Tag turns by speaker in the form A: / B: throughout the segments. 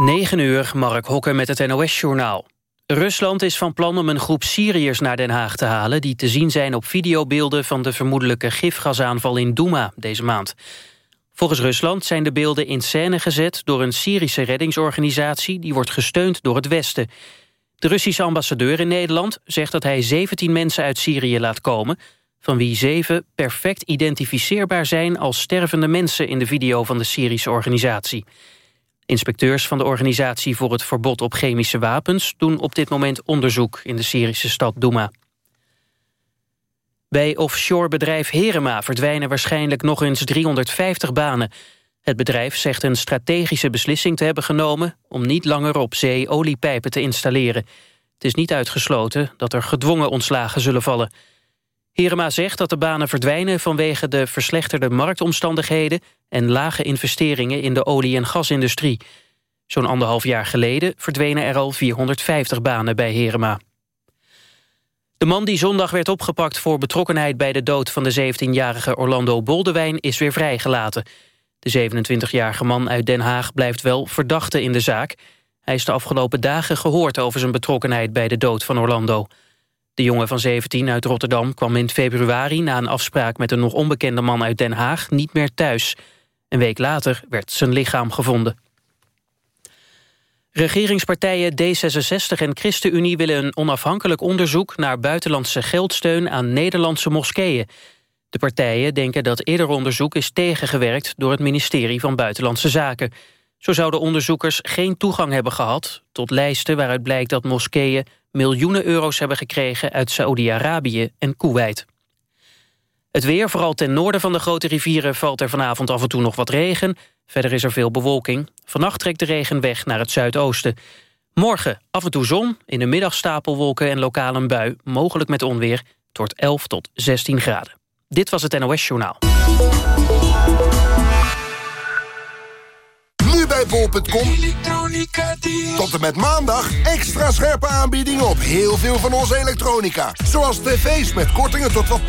A: 9 uur, Mark Hokker met het NOS-journaal. Rusland is van plan om een groep Syriërs naar Den Haag te halen... die te zien zijn op videobeelden van de vermoedelijke gifgasaanval in Douma deze maand. Volgens Rusland zijn de beelden in scène gezet door een Syrische reddingsorganisatie... die wordt gesteund door het Westen. De Russische ambassadeur in Nederland zegt dat hij 17 mensen uit Syrië laat komen... van wie zeven perfect identificeerbaar zijn als stervende mensen... in de video van de Syrische organisatie. Inspecteurs van de Organisatie voor het Verbod op Chemische Wapens... doen op dit moment onderzoek in de Syrische stad Douma. Bij offshorebedrijf Herema verdwijnen waarschijnlijk nog eens 350 banen. Het bedrijf zegt een strategische beslissing te hebben genomen... om niet langer op zee oliepijpen te installeren. Het is niet uitgesloten dat er gedwongen ontslagen zullen vallen. Herema zegt dat de banen verdwijnen vanwege de verslechterde marktomstandigheden... en lage investeringen in de olie- en gasindustrie. Zo'n anderhalf jaar geleden verdwenen er al 450 banen bij Herema. De man die zondag werd opgepakt voor betrokkenheid bij de dood van de 17-jarige Orlando Boldewijn is weer vrijgelaten. De 27-jarige man uit Den Haag blijft wel verdachte in de zaak. Hij is de afgelopen dagen gehoord over zijn betrokkenheid bij de dood van Orlando. De jongen van 17 uit Rotterdam kwam in februari... na een afspraak met een nog onbekende man uit Den Haag niet meer thuis. Een week later werd zijn lichaam gevonden. Regeringspartijen D66 en ChristenUnie willen een onafhankelijk onderzoek... naar buitenlandse geldsteun aan Nederlandse moskeeën. De partijen denken dat eerder onderzoek is tegengewerkt... door het ministerie van Buitenlandse Zaken. Zo zouden onderzoekers geen toegang hebben gehad... tot lijsten waaruit blijkt dat moskeeën miljoenen euro's hebben gekregen uit Saoedi-Arabië en Kuwait. Het weer, vooral ten noorden van de grote rivieren... valt er vanavond af en toe nog wat regen. Verder is er veel bewolking. Vannacht trekt de regen weg naar het zuidoosten. Morgen af en toe zon, in de middag stapelwolken en lokaal een bui... mogelijk met onweer, tot 11 tot 16 graden. Dit was het NOS Journaal.
B: Bij bol.com. Tot en met maandag extra scherpe aanbiedingen op heel veel van onze elektronica. Zoals tv's met kortingen tot wel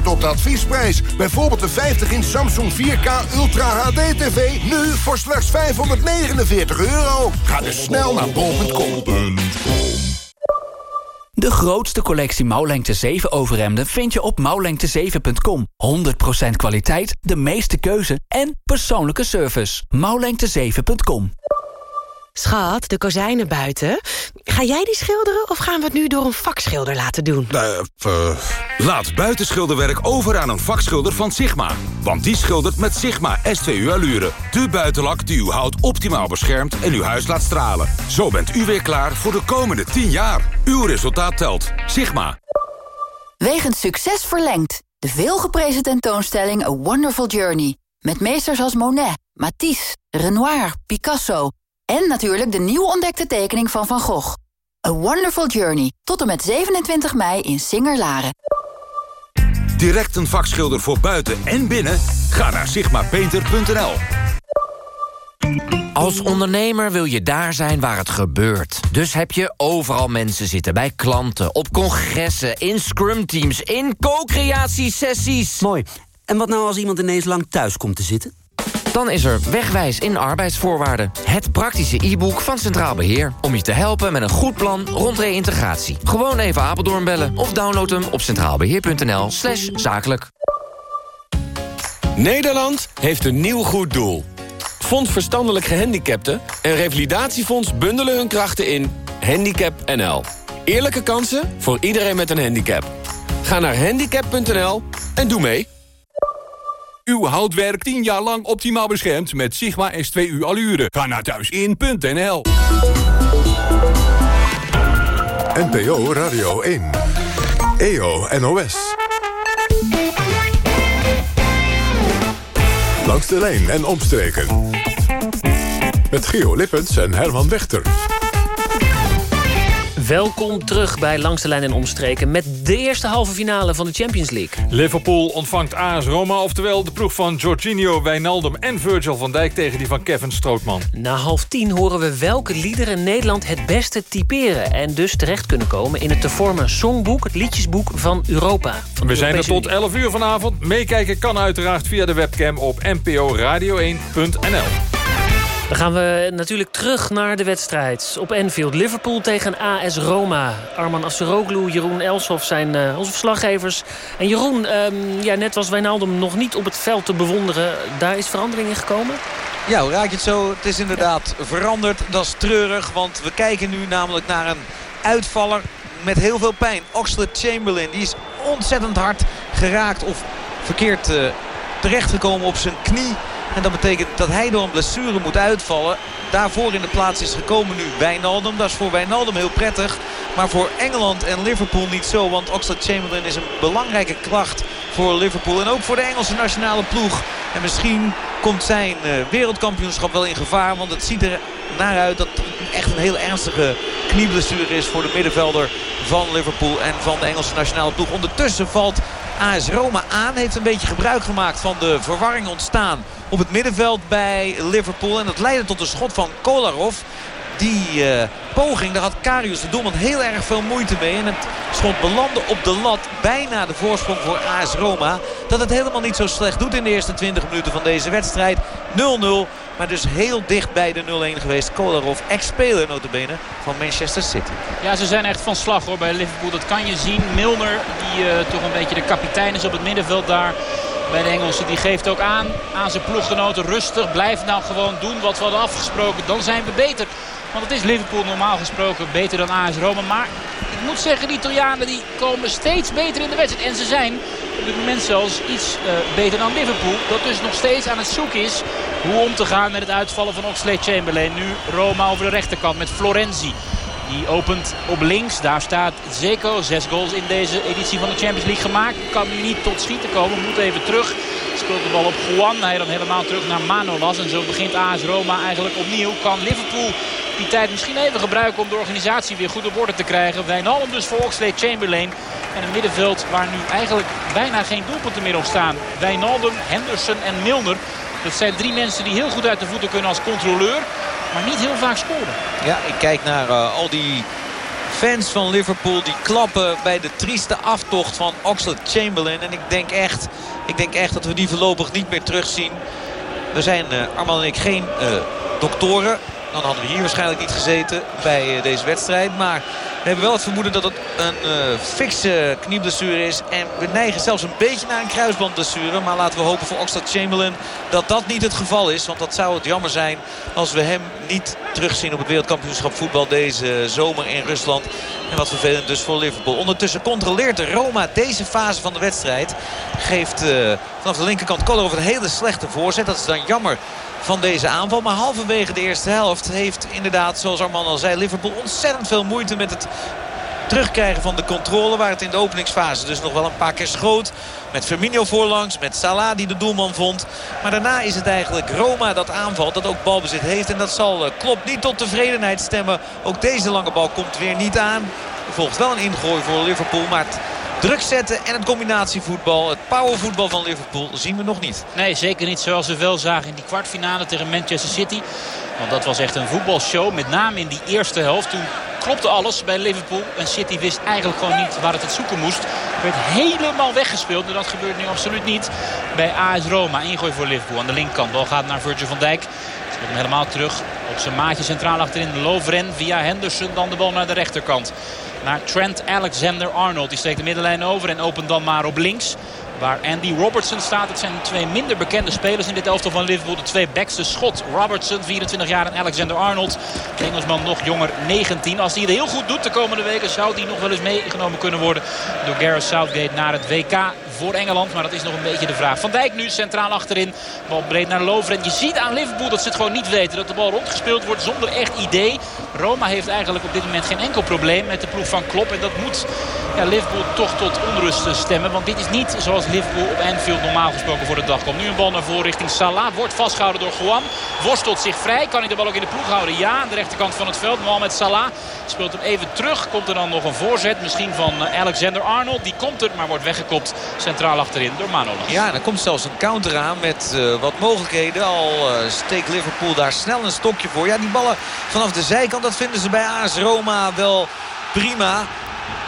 B: 20% op de adviesprijs. Bijvoorbeeld de 50-inch Samsung 4K Ultra HD TV. Nu voor slechts 549 euro. Ga dus snel naar bol.com.
C: De grootste collectie mouwlengte 7 overhemden vind je op mouwlengte7.com. 100% kwaliteit, de meeste keuze en persoonlijke service. Mouwlengte7.com
D: Schat, de kozijnen buiten. Ga jij die schilderen of gaan we het nu door een vakschilder laten doen?
E: Uh, uh, laat buitenschilderwerk over aan een vakschilder van Sigma. Want die schildert met Sigma S2U Allure. De buitenlak die uw hout optimaal beschermt en uw huis laat stralen. Zo bent u weer klaar voor de komende 10 jaar. Uw resultaat telt. Sigma.
F: Wegens succes verlengd. De veelgeprezen tentoonstelling A Wonderful Journey. Met meesters als Monet, Matisse, Renoir, Picasso... En natuurlijk de nieuw ontdekte tekening van Van Gogh. A Wonderful Journey. Tot en met 27 mei in Singer-Laren.
E: Direct een vakschilder voor buiten en binnen? Ga naar sigmapainter.nl.
G: Als ondernemer wil je daar zijn waar het gebeurt. Dus heb je overal mensen zitten. Bij klanten, op congressen, in scrum-teams, in co-creatiesessies.
H: Mooi. En wat nou als iemand ineens lang thuis komt te zitten?
G: Dan is er Wegwijs in arbeidsvoorwaarden. Het praktische e-book van Centraal Beheer. Om je te helpen met een goed plan rond reïntegratie. Gewoon even Apeldoorn bellen of download hem op centraalbeheer.nl slash zakelijk.
I: Nederland heeft een nieuw goed doel. Fonds Verstandelijk Gehandicapten en Revalidatiefonds bundelen hun krachten in Handicap NL. Eerlijke kansen voor iedereen met een handicap. Ga naar handicap.nl en doe mee.
J: Uw houtwerk 10 jaar lang optimaal beschermd met Sigma S2U Allure. Ga naar thuisin.nl.
K: NPO Radio 1. EO NOS. Langs de lijn en omstreken. Met Geo Lippens en Herman Wechter.
A: Welkom terug bij Langs de Lijn en Omstreken... met de eerste halve finale van de Champions League.
L: Liverpool ontvangt AS Roma, oftewel de ploeg van Jorginho, Wijnaldum en Virgil van Dijk... tegen die van Kevin Strootman.
A: Na half tien horen we welke liederen Nederland het beste typeren... en dus terecht kunnen komen in het te vormen songboek... het liedjesboek van Europa. Van
L: we zijn er tot 11 uur vanavond. Meekijken kan uiteraard via de webcam op nporadio1.nl.
M: Dan gaan we natuurlijk terug naar de wedstrijd op Enfield. Liverpool tegen AS Roma. Arman Asseroglu, Jeroen Elshoff zijn uh, onze verslaggevers. En Jeroen, um, ja, net was Wijnaldum nog niet op het veld te bewonderen. Daar is verandering in gekomen?
N: Ja, hoe raak je het zo? Het is inderdaad veranderd. Dat is treurig, want we kijken nu namelijk naar een uitvaller met heel veel pijn. Oxlade Chamberlain, die is ontzettend hard geraakt of verkeerd uh, terechtgekomen op zijn knie. En dat betekent dat hij door een blessure moet uitvallen. Daarvoor in de plaats is gekomen nu Wijnaldum. Dat is voor Wijnaldum heel prettig. Maar voor Engeland en Liverpool niet zo. Want Oxlade Chamberlain is een belangrijke kracht voor Liverpool. En ook voor de Engelse nationale ploeg. En misschien komt zijn uh, wereldkampioenschap wel in gevaar. Want het ziet er naar uit dat het echt een heel ernstige knieblessure is voor de middenvelder van Liverpool en van de Engelse nationale ploeg. Ondertussen valt AS Roma aan. Heeft een beetje gebruik gemaakt van de verwarring ontstaan op het middenveld bij Liverpool. En dat leidde tot een schot van Kolarov. Die uh, poging, daar had Karius de doelman heel erg veel moeite mee. En het schot belandde op de lat. Bijna de voorsprong voor AS Roma. Dat het helemaal niet zo slecht doet in de eerste 20 minuten van deze wedstrijd. 0-0. Maar dus heel dicht bij de 0-1 geweest. Kolarov, ex-speler notabene van Manchester City.
O: Ja, ze zijn echt van slag hoor bij Liverpool. Dat kan je zien. Milner, die uh, toch een beetje de kapitein is op het middenveld daar bij de Engelsen. Die geeft ook aan aan zijn ploeggenoten rustig. Blijf nou gewoon doen wat we hadden afgesproken. Dan zijn we beter. Want het is Liverpool normaal gesproken beter dan AS Roma. Maar ik moet zeggen, die Italianen die komen steeds beter in de wedstrijd. En ze zijn op dit moment zelfs iets uh, beter dan Liverpool. Dat dus nog steeds aan het zoeken is hoe om te gaan met het uitvallen van Oxlade Chamberlain. Nu Roma over de rechterkant met Florenzi. Die opent op links. Daar staat Zeko. Zes goals in deze editie van de Champions League gemaakt. Kan nu niet tot schieten komen. Moet even terug. Speelt de bal op Juan. Hij dan helemaal terug naar Manolas. En zo begint AS Roma eigenlijk opnieuw. Kan Liverpool die tijd misschien even gebruiken om de organisatie weer goed op orde te krijgen. Wijnaldum dus voor Oxlade Chamberlain. En een middenveld waar nu eigenlijk bijna geen doelpunten meer ontstaan. Wijnaldum, Henderson en Milner. Dat zijn drie mensen die heel goed uit de voeten kunnen als controleur. Maar niet heel vaak scoren.
N: Ja, ik kijk naar uh, al die fans van Liverpool. Die klappen bij de trieste aftocht van Oxlade Chamberlain. En ik denk echt, ik denk echt dat we die voorlopig niet meer terugzien. We zijn, uh, Arman en ik, geen uh, doktoren. Dan hadden we hier waarschijnlijk niet gezeten bij deze wedstrijd. Maar hebben wel het vermoeden dat het een uh, fikse knieblessure is. En we neigen zelfs een beetje naar een kruisbandblessure. Maar laten we hopen voor Oxford Chamberlain dat dat niet het geval is. Want dat zou het jammer zijn als we hem niet terugzien op het wereldkampioenschap voetbal deze zomer in Rusland. En wat vervelend dus voor Liverpool. Ondertussen controleert Roma deze fase van de wedstrijd. Geeft uh, vanaf de linkerkant Kolarov een hele slechte voorzet. Dat is dan jammer van deze aanval. Maar halverwege de eerste helft heeft inderdaad, zoals Arman al zei... Liverpool ontzettend veel moeite met het terugkrijgen van de controle. Waar het in de openingsfase dus nog wel een paar keer schoot. Met Firmino voorlangs, met Salah die de doelman vond. Maar daarna is het eigenlijk Roma dat aanvalt, dat ook balbezit heeft. En dat zal klopt niet tot tevredenheid stemmen. Ook deze lange bal komt weer niet aan. Volgt wel een ingooi voor Liverpool, maar druk zetten en het combinatievoetbal, het powervoetbal van Liverpool zien we nog niet.
O: Nee, zeker niet zoals we wel zagen in die kwartfinale tegen Manchester City. Want dat was echt een voetbalshow, met name in die eerste helft. Toen klopte alles bij Liverpool. En City wist eigenlijk gewoon niet waar het het zoeken moest. Werd helemaal weggespeeld. En dat gebeurt nu absoluut niet bij AS Roma. Ingooi voor Liverpool aan de linkerkant. Bal gaat naar Virgil van Dijk. Speelt hem helemaal terug op zijn maatje centraal achterin. Lovren via Henderson dan de bal naar de rechterkant naar Trent Alexander-Arnold. Die steekt de middenlijn over en opent dan maar op links. Waar Andy Robertson staat. Het zijn twee minder bekende spelers in dit elftal van Liverpool. De twee backs, de schot. Robertson, 24 jaar en Alexander-Arnold. De Engelsman nog jonger, 19. Als hij het heel goed doet de komende weken... zou hij nog wel eens meegenomen kunnen worden door Gareth Southgate naar het WK voor Engeland. Maar dat is nog een beetje de vraag. Van Dijk nu centraal achterin. Bal breed naar Lovren. Je ziet aan Liverpool dat ze het gewoon niet weten. Dat de bal rondgespeeld wordt zonder echt idee. Roma heeft eigenlijk op dit moment geen enkel probleem met de ploeg van Klopp. En dat moet ja, Liverpool toch tot onrust stemmen. Want dit is niet zoals Liverpool op Anfield normaal gesproken voor de dag komt. Nu een bal naar voren richting Salah. Wordt vastgehouden door Juan. Worstelt zich vrij. Kan hij de bal ook in de ploeg houden? Ja, aan de rechterkant van het veld. Mohamed Salah speelt hem even terug. Komt er dan nog een voorzet. Misschien van Alexander-Arnold. Die komt er, maar wordt weggekopt centraal achterin door Manolas.
N: Ja, er komt zelfs een counter aan met uh, wat mogelijkheden. Al uh, steekt Liverpool daar snel een stokje voor. Ja, die ballen vanaf de zijkant, dat vinden ze bij AS Roma wel prima.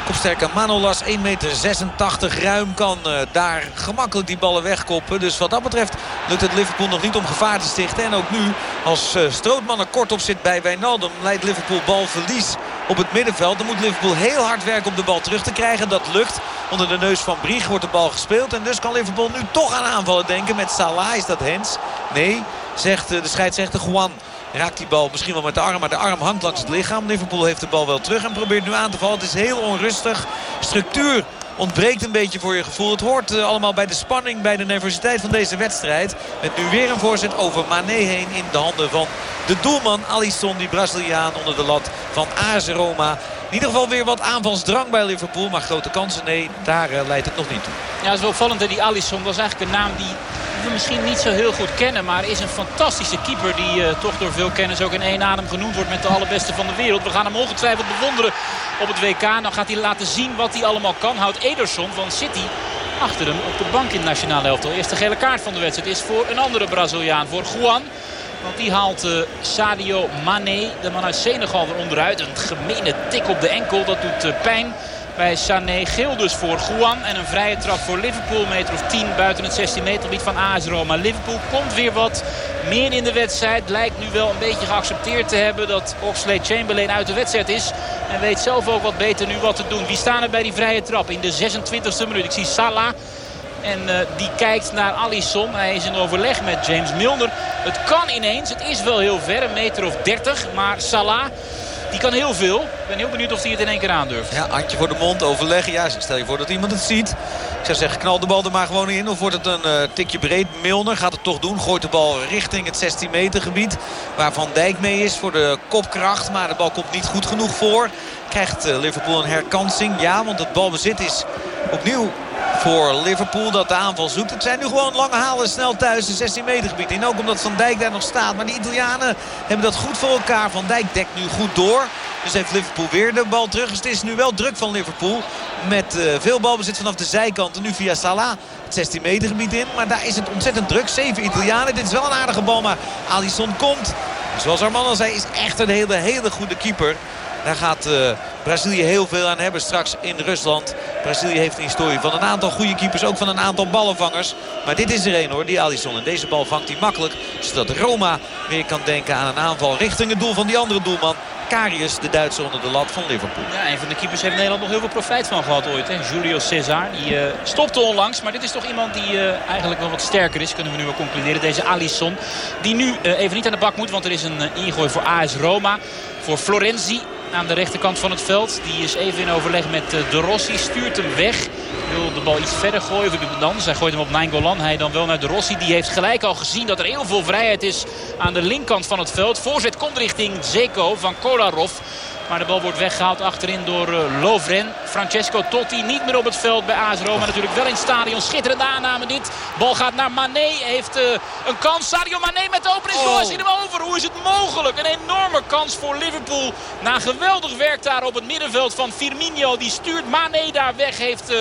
N: Kopsterke Manolas, 1,86 meter ruim, kan uh, daar gemakkelijk die ballen wegkoppen. Dus wat dat betreft lukt het Liverpool nog niet om gevaar te stichten. En ook nu, als Strootman er kort op zit bij Wijnaldum, leidt Liverpool balverlies op het middenveld. Dan moet Liverpool heel hard werken om de bal terug te krijgen. Dat lukt. Onder de neus van Brieg wordt de bal gespeeld. En dus kan Liverpool nu toch aan aanvallen denken. Met Salah is dat Hens. Nee, zegt de scheidsrechter Juan. Raakt die bal misschien wel met de arm, maar de arm hangt langs het lichaam. Liverpool heeft de bal wel terug en probeert nu aan te vallen. Het is heel onrustig. Structuur ontbreekt een beetje voor je gevoel. Het hoort uh, allemaal bij de spanning, bij de nervositeit van deze wedstrijd. Met nu weer een voorzet over Mané heen in de handen van de doelman Alisson. Die Braziliaan onder de lat van AS Roma. In ieder geval weer wat aanvalsdrang bij Liverpool. Maar grote kansen, nee, daar uh, leidt het nog niet toe.
O: Ja, dat is wel opvallend. Die Alisson was eigenlijk een naam die we misschien niet zo heel goed kennen. Maar is een fantastische keeper die uh, toch door veel kennis ook in één adem genoemd wordt met de allerbeste van de wereld. We gaan hem ongetwijfeld bewonderen op het WK. Dan gaat hij laten zien wat hij allemaal kan. Houdt Ederson van City achter hem op de bank in het nationale elftal. Eerste gele kaart van de wedstrijd is voor een andere Braziliaan. Voor Juan. Want die haalt uh, Sadio Mane, de man uit Senegal, er onderuit. Een gemene tik op de enkel, dat doet uh, pijn bij Sané. Geel dus voor Juan. En een vrije trap voor Liverpool. Meter of 10 buiten het 16 meter gebied van AS Roma. Liverpool komt weer wat meer in de wedstrijd. Lijkt nu wel een beetje geaccepteerd te hebben dat Oxlade Chamberlain uit de wedstrijd is. En weet zelf ook wat beter nu wat te doen. Wie staan er bij die vrije trap in de 26e minuut? Ik zie Salah. En uh, die kijkt naar Alisson. Hij is in overleg met James Milner. Het kan ineens. Het is wel heel ver. Een meter of 30. Maar Salah die kan heel veel. Ik ben heel benieuwd of hij het in één keer aandurft.
N: Ja, handje voor de mond, overleggen. Ja, stel je voor dat iemand het ziet. Ik zou zeggen, knal de bal er maar gewoon in. Of wordt het een uh, tikje breed. Milner gaat het toch doen. Gooit de bal richting het 16 meter gebied. Waar Van Dijk mee is voor de kopkracht. Maar de bal komt niet goed genoeg voor. Krijgt uh, Liverpool een herkansing. Ja, want het balbezit is opnieuw voor Liverpool dat de aanval zoekt. Het zijn nu gewoon lange halen snel thuis de 16 meter gebied in. Ook omdat Van Dijk daar nog staat. Maar de Italianen hebben dat goed voor elkaar. Van Dijk dekt nu goed door. Dus heeft Liverpool weer de bal terug. Dus het is nu wel druk van Liverpool. Met uh, veel balbezit vanaf de zijkant. En nu via Salah het 16 meter gebied in. Maar daar is het ontzettend druk. Zeven Italianen. Dit is wel een aardige bal. Maar Alisson komt. Zoals Arman al zei is echt een hele, hele goede keeper. Daar gaat uh, Brazilië heel veel aan hebben straks in Rusland. Brazilië heeft een historie van een aantal goede keepers. Ook van een aantal ballenvangers. Maar dit is er een hoor, die Alisson. En deze bal vangt hij makkelijk. Zodat Roma weer kan denken aan een aanval richting het doel van die andere doelman. Karius, de Duitser onder de lat van Liverpool.
O: Ja, een van de keepers heeft Nederland nog heel veel profijt van gehad ooit. Hè? Julio Cesar, die uh, stopte onlangs. Maar dit is toch iemand die uh, eigenlijk wel wat sterker is, kunnen we nu wel concluderen. Deze Alisson, die nu even niet aan de bak moet. Want er is een ingooi voor AS Roma. Voor Florenzi aan de rechterkant van het veld. Die is even in overleg met De Rossi. Stuurt hem weg. Wil de bal iets verder gooien. Of anders. Hij gooit hem op Nainggolan. Hij dan wel naar De Rossi. Die heeft gelijk al gezien dat er heel veel vrijheid is aan de linkerkant van het veld. Voorzet komt richting Zeko van Kolarov. Maar de bal wordt weggehaald achterin door uh, Lovren. Francesco Totti niet meer op het veld bij AS Roma. Natuurlijk wel in het stadion. Schitterende aanname dit. Bal gaat naar Mané. Heeft uh, een kans. Sadio Mané met de openingsgoal. Oh. Ziet hem over. Hoe is het mogelijk? Een enorme kans voor Liverpool. Na geweldig werk daar op het middenveld van Firmino. Die stuurt Mané daar weg. Heeft...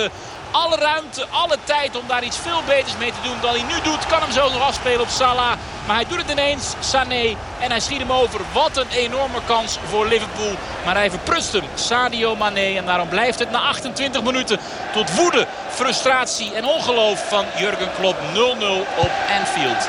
O: Alle ruimte, alle tijd om daar iets veel beters mee te doen dan hij nu doet. Kan hem zo nog afspelen op Salah. Maar hij doet het ineens, Sané. En hij schiet hem over. Wat een enorme kans voor Liverpool. Maar hij verprust hem, Sadio Mané. En daarom blijft het na 28 minuten tot woede, frustratie en ongeloof van Jurgen Klopp 0-0 op Anfield.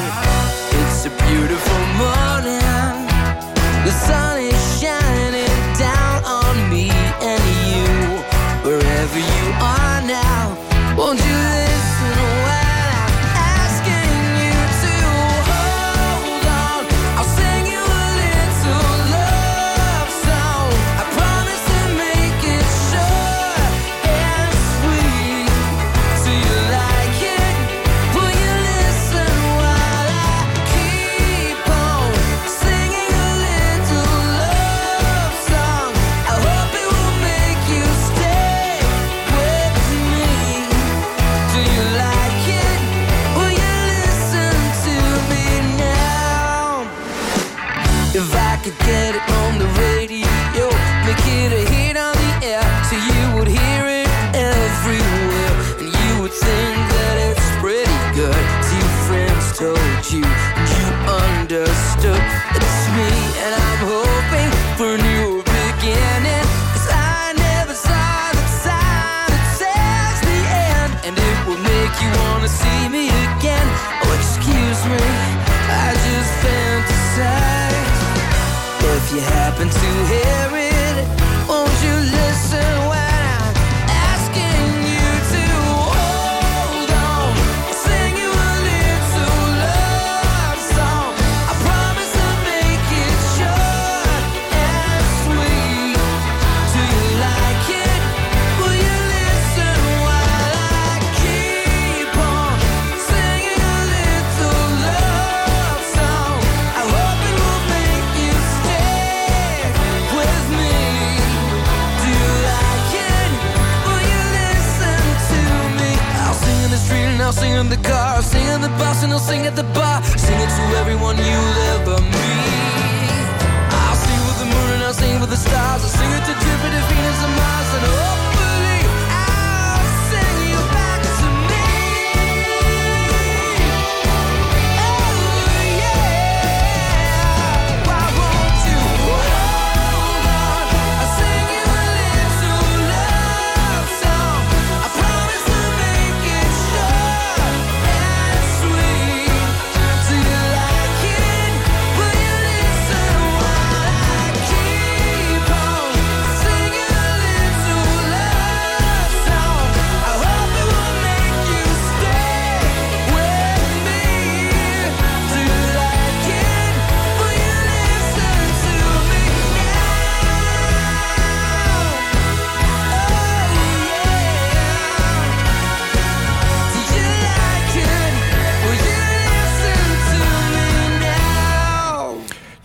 P: The sun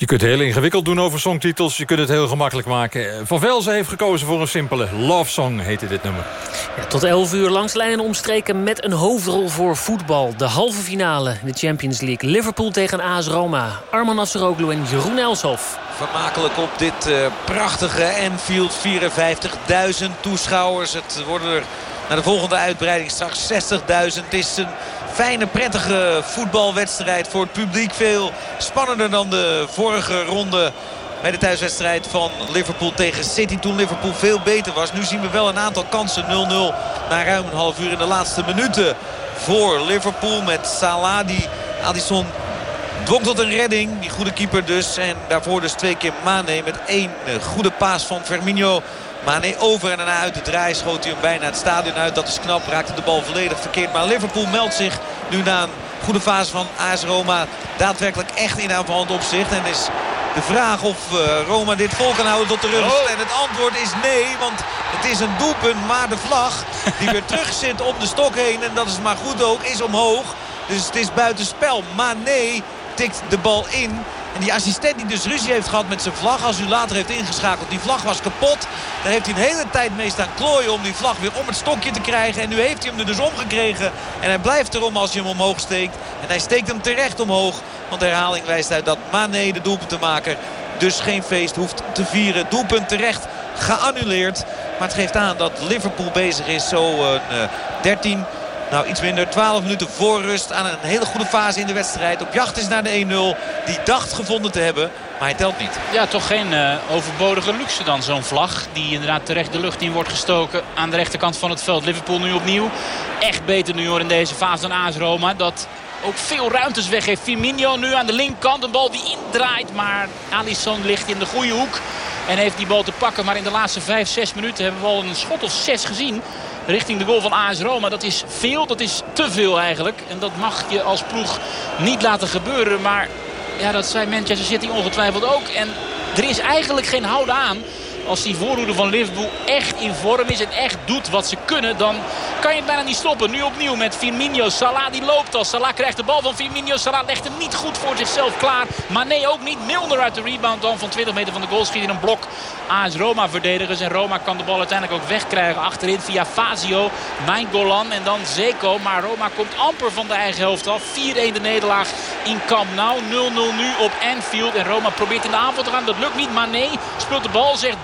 L: Je kunt heel ingewikkeld doen over songtitels. Je kunt het heel gemakkelijk maken. Van Velzen heeft gekozen voor een simpele love song, heette dit nummer.
M: Ja, tot 11 uur langs lijnen omstreken met een hoofdrol voor voetbal. De halve finale in de Champions League. Liverpool tegen AS Roma. Arman Asseroglu en Jeroen Elshoff.
N: Vermakelijk op dit eh, prachtige Anfield. 54.000 toeschouwers. Het worden er naar de volgende uitbreiding straks 60.000. Het is een fijne, prettige voetbalwedstrijd voor het publiek. Veel spannender dan de vorige ronde bij de thuiswedstrijd van Liverpool tegen City. Toen Liverpool veel beter was. Nu zien we wel een aantal kansen. 0-0 na ruim een half uur in de laatste minuten voor Liverpool. Met Salah die Addison dwong tot een redding. Die goede keeper dus. En daarvoor dus twee keer Mane met één eh, goede paas van Firmino. Mane over en daarna uit de draai schoot hij hem bijna het stadion uit. Dat is knap, raakte de bal volledig verkeerd. Maar Liverpool meldt zich nu na een goede fase van AS Roma daadwerkelijk echt in aanvallend opzicht. En is de vraag of eh, Roma dit vol kan houden tot de rust. En het antwoord is nee, want het is een doelpunt. Maar de vlag die weer terug zit om de stok heen, en dat is maar goed ook, is omhoog. Dus het is buitenspel. Mane tikt de bal in. En die assistent die dus ruzie heeft gehad met zijn vlag. Als u later heeft ingeschakeld. Die vlag was kapot. Daar heeft hij een hele tijd mee staan klooien om die vlag weer om het stokje te krijgen. En nu heeft hij hem er dus omgekregen. En hij blijft erom als je hem omhoog steekt. En hij steekt hem terecht omhoog. Want de herhaling wijst uit dat Mane de doelpuntenmaker dus geen feest hoeft te vieren. Doelpunt terecht geannuleerd. Maar het geeft aan dat Liverpool bezig is. Zo een uh, 13... Nou, iets minder. 12 minuten voor rust aan een hele goede fase in de wedstrijd. Op jacht is naar de 1-0. Die dacht gevonden te hebben, maar hij telt niet.
O: Ja, toch geen uh, overbodige luxe dan. Zo'n vlag die inderdaad terecht de lucht in wordt gestoken. Aan de rechterkant van het veld. Liverpool nu opnieuw. Echt beter nu hoor in deze fase dan AS Roma. Dat ook veel ruimtes weggeeft. Firmino nu aan de linkerkant. Een bal die indraait. Maar Alisson ligt in de goede hoek. En heeft die bal te pakken. Maar in de laatste 5, 6 minuten hebben we al een schot of 6 gezien richting de goal van AS Roma. Dat is veel, dat is te veel eigenlijk. En dat mag je als ploeg niet laten gebeuren. Maar ja, dat zei Manchester City ongetwijfeld ook. En er is eigenlijk geen houden aan. Als die voorhoede van Liverpool echt in vorm is en echt doet wat ze kunnen... dan kan je het bijna niet stoppen. Nu opnieuw met Firmino. Salah die loopt al. Salah krijgt de bal van Firmino. Salah legt hem niet goed voor zichzelf klaar. Maar nee, ook niet. Milner uit de rebound dan van 20 meter van de goal. Schiet in een blok. AS Roma verdedigers. En Roma kan de bal uiteindelijk ook wegkrijgen. Achterin via Fazio. Golan en dan Zeko. Maar Roma komt amper van de eigen helft af. 4-1 de nederlaag in Camp Nou. 0-0 nu op Anfield. En Roma probeert in de aanval te gaan. Dat lukt niet. Maar nee, speelt de bal, zegt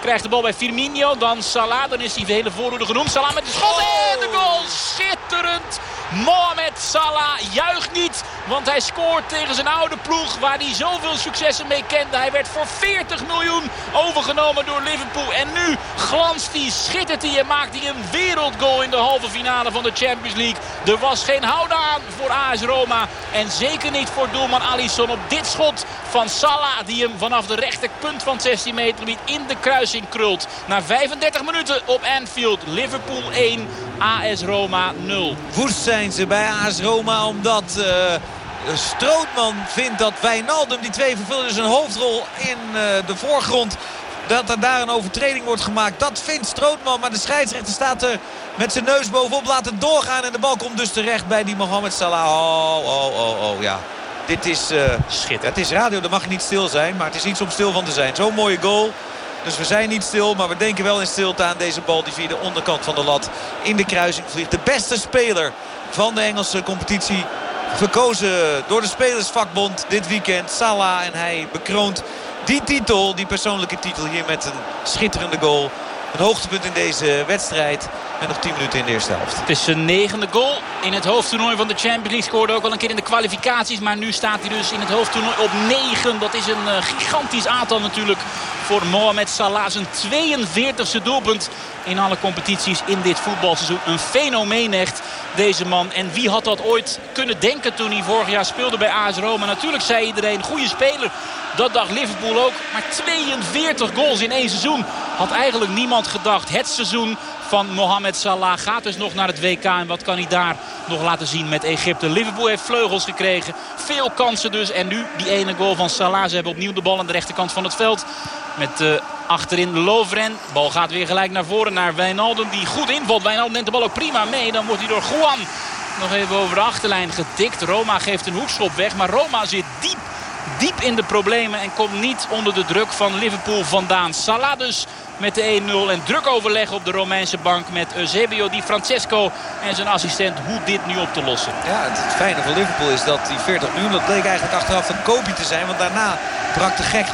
O: Krijgt de bal bij Firmino. Dan Salah. Dan is die hele voorhoede genoemd. Salah met de schot. En de goal. Schitterend. Mohamed Salah juicht niet. Want hij scoort tegen zijn oude ploeg waar hij zoveel successen mee kende. Hij werd voor 40 miljoen overgenomen door Liverpool. En nu glanst hij, schittert hij en maakt hij een wereldgoal in de halve finale van de Champions League. Er was geen houden aan voor AS Roma. En zeker niet voor doelman Alisson op dit schot van Salah. Die hem vanaf de rechterpunt van 16 meter in de kruising krult. Na 35 minuten op Anfield. Liverpool 1, AS Roma 0.
N: Woest zijn ze bij AS Roma omdat... Uh... Strootman vindt dat Wijnaldum, die twee vervullen zijn hoofdrol in uh, de voorgrond dat er daar een overtreding wordt gemaakt. Dat vindt Strootman. Maar de scheidsrechter staat er met zijn neus bovenop. Laat het doorgaan. En de bal komt dus terecht bij die Mohamed Salah. Oh, oh, oh, oh, ja. Dit is uh, schitterend. Het is radio, daar mag je niet stil zijn. Maar het is iets om stil van te zijn. Zo'n mooie goal. Dus we zijn niet stil, maar we denken wel in stilte aan deze bal die via de onderkant van de lat in de kruising vliegt. De beste speler van de Engelse competitie. Verkozen door de Spelersvakbond dit weekend. Salah en hij bekroont die titel, die persoonlijke titel hier met een schitterende goal. Een hoogtepunt in deze wedstrijd. En nog 10 minuten in de eerste helft.
O: Het is zijn negende goal in het hoofdtoernooi van de Champions League. Scoorde ook al een keer in de kwalificaties. Maar nu staat hij dus in het hoofdtoernooi op 9. Dat is een uh, gigantisch aantal natuurlijk voor Mohamed Salah. Zijn 42e doelpunt in alle competities in dit voetbalseizoen. Een fenomeen echt, deze man. En wie had dat ooit kunnen denken toen hij vorig jaar speelde bij AS Roma? Natuurlijk zei iedereen, goede speler. Dat dacht Liverpool ook. Maar 42 goals in één seizoen had eigenlijk niemand gedacht. Het seizoen van Mohamed Salah gaat dus nog naar het WK. En wat kan hij daar nog laten zien met Egypte. Liverpool heeft vleugels gekregen. Veel kansen dus. En nu die ene goal van Salah. Ze hebben opnieuw de bal aan de rechterkant van het veld. Met uh, achterin Lovren. Bal gaat weer gelijk naar voren naar Wijnaldum. Die goed invalt. Wijnaldum neemt de bal ook prima mee. Dan wordt hij door Juan nog even over de achterlijn getikt. Roma geeft een hoekschop weg. Maar Roma zit diep diep in de problemen en komt niet onder de druk van Liverpool vandaan. Salah dus met de 1-0 en druk overleg op de Romeinse bank met Eusebio Di Francesco en zijn assistent hoe dit nu op te lossen.
N: Ja, het fijne van Liverpool is dat die 40 miljoen, dat bleek eigenlijk achteraf een koopje te zijn. Want daarna brak de gek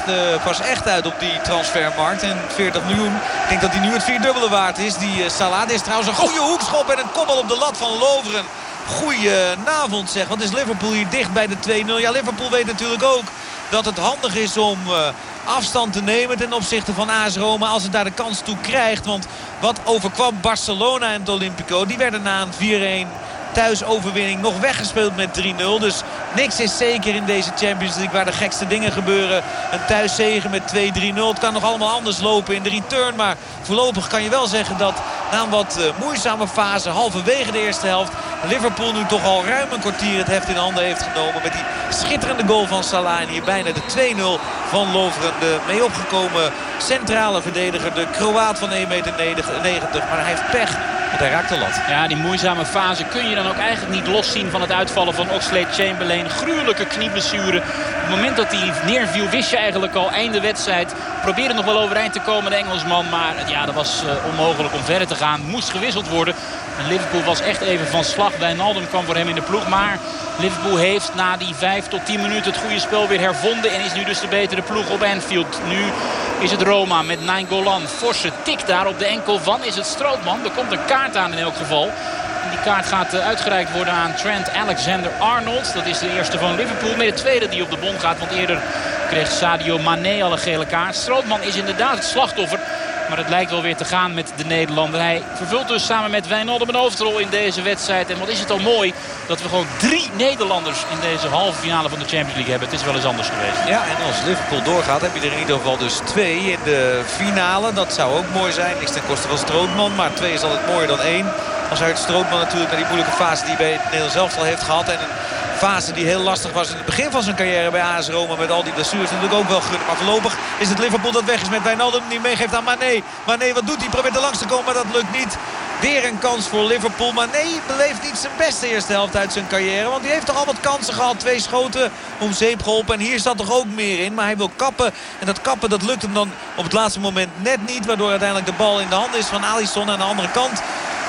N: pas echt uit op die transfermarkt. En 40 miljoen, ik denk dat hij nu het vierdubbele waard is. Die uh, Salah is trouwens een goede hoekschop en een kopbal op de lat van Loveren. Goedenavond zeg, want is Liverpool hier dicht bij de 2-0. Ja, Liverpool weet natuurlijk ook dat het handig is om uh, afstand te nemen ten opzichte van AS Roma als het daar de kans toe krijgt. Want wat overkwam Barcelona en het Olympico, die werden na een 4-1 thuisoverwinning nog weggespeeld met 3-0. Dus niks is zeker in deze Champions League waar de gekste dingen gebeuren. Een thuiszegen met 2-3-0. Het kan nog allemaal anders lopen in de return. Maar voorlopig kan je wel zeggen dat na een wat uh, moeizame fase halverwege de eerste helft... Liverpool nu toch al ruim een kwartier het heft in handen heeft genomen. Met die schitterende goal van Salah. En hier bijna de 2-0 van Lovren. De mee opgekomen centrale verdediger. De Kroaat van 1,90 meter. Maar hij heeft pech want hij raakt de lat.
O: Ja, die moeizame fase kun je dan ook eigenlijk niet loszien van het uitvallen van Oxlade-Chamberlain. Gruwelijke knieblessure. Op het moment dat hij neerviel wist je eigenlijk al einde wedstrijd. Probeerde nog wel overeind te komen de Engelsman. Maar ja, dat was uh, onmogelijk om verder te gaan. Moest gewisseld worden. En Liverpool was echt even van slag. Wijnaldum kwam voor hem in de ploeg. Maar Liverpool heeft na die 5 tot 10 minuten het goede spel weer hervonden. En is nu dus de betere ploeg op Anfield. Nu is het Roma met Nainggolan. Forse tik daar op de enkel van. Is het Strootman. Er komt een kaart aan in elk geval. Die kaart gaat eh, uitgereikt worden aan Trent Alexander-Arnold. Dat is de eerste van Liverpool. Maar de tweede die op de bon gaat. Want eerder kreeg Sadio Mane al een gele kaart. Strootman is inderdaad het slachtoffer. Maar het lijkt wel weer te gaan met de Nederlander. Hij vervult dus samen met Wijnaldum een hoofdrol in deze wedstrijd. En wat is het al mooi dat we gewoon drie Nederlanders in deze halve finale van de Champions League hebben. Het is wel eens anders geweest.
N: Ja, en als Liverpool doorgaat heb je er in ieder geval dus twee in de finale. Dat zou ook mooi zijn. Niks ten koste van Strootman, maar twee is altijd mooier dan één. Als uit Strootman natuurlijk naar die moeilijke fase die bij het Nederlands elftal heeft gehad. En een fase die heel lastig was in het begin van zijn carrière bij AS Roma. Met al die blessures natuurlijk ook wel gunnen. Maar voorlopig is het Liverpool dat weg is met Wijnaldum. Die meegeeft aan Mane. Mane wat doet hij? Probeert er langs te komen, maar dat lukt niet. Weer een kans voor Liverpool. Maar nee, beleeft niet zijn beste eerste helft uit zijn carrière. Want hij heeft toch al wat kansen gehad. Twee schoten om zeep geholpen. En hier zat toch ook meer in. Maar hij wil kappen. En dat kappen dat lukt hem dan op het laatste moment net niet. Waardoor uiteindelijk de bal in de handen is van Alisson aan de andere kant.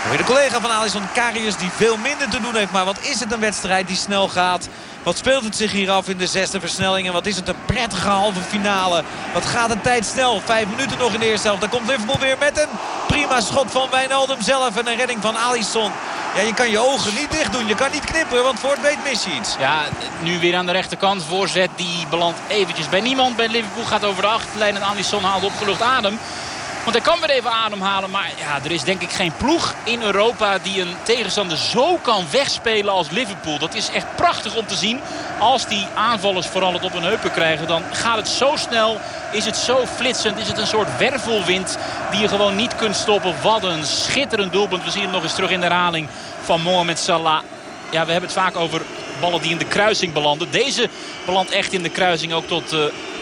N: Weer de collega van Alisson Karius die veel minder te doen heeft. Maar wat is het een wedstrijd die snel gaat. Wat speelt het zich hier af in de zesde versnelling. En wat is het een prettige halve finale. Wat gaat de tijd snel. Vijf minuten nog in de eerste helft. Dan komt Liverpool weer met een prima schot van Wijnaldum zelf. En een redding van Alisson Ja, je kan je ogen niet dicht doen. Je kan niet knippen, want voor het weet mis je iets.
O: Ja, nu weer aan de rechterkant. Voorzet die belandt eventjes bij niemand. Bij Liverpool gaat over de achterlijn en Alisson haalt opgelucht adem. Want hij kan weer even ademhalen. Maar ja, er is denk ik geen ploeg in Europa die een tegenstander zo kan wegspelen als Liverpool. Dat is echt prachtig om te zien. Als die aanvallers vooral het op hun heupen krijgen, dan gaat het zo snel. Is het zo flitsend. Is het een soort wervelwind die je gewoon niet kunt stoppen. Wat een schitterend doelpunt. We zien hem nog eens terug in de herhaling van Mohamed Salah. Ja, we hebben het vaak over ballen die in de kruising belanden. Deze belandt echt in de kruising ook tot uh,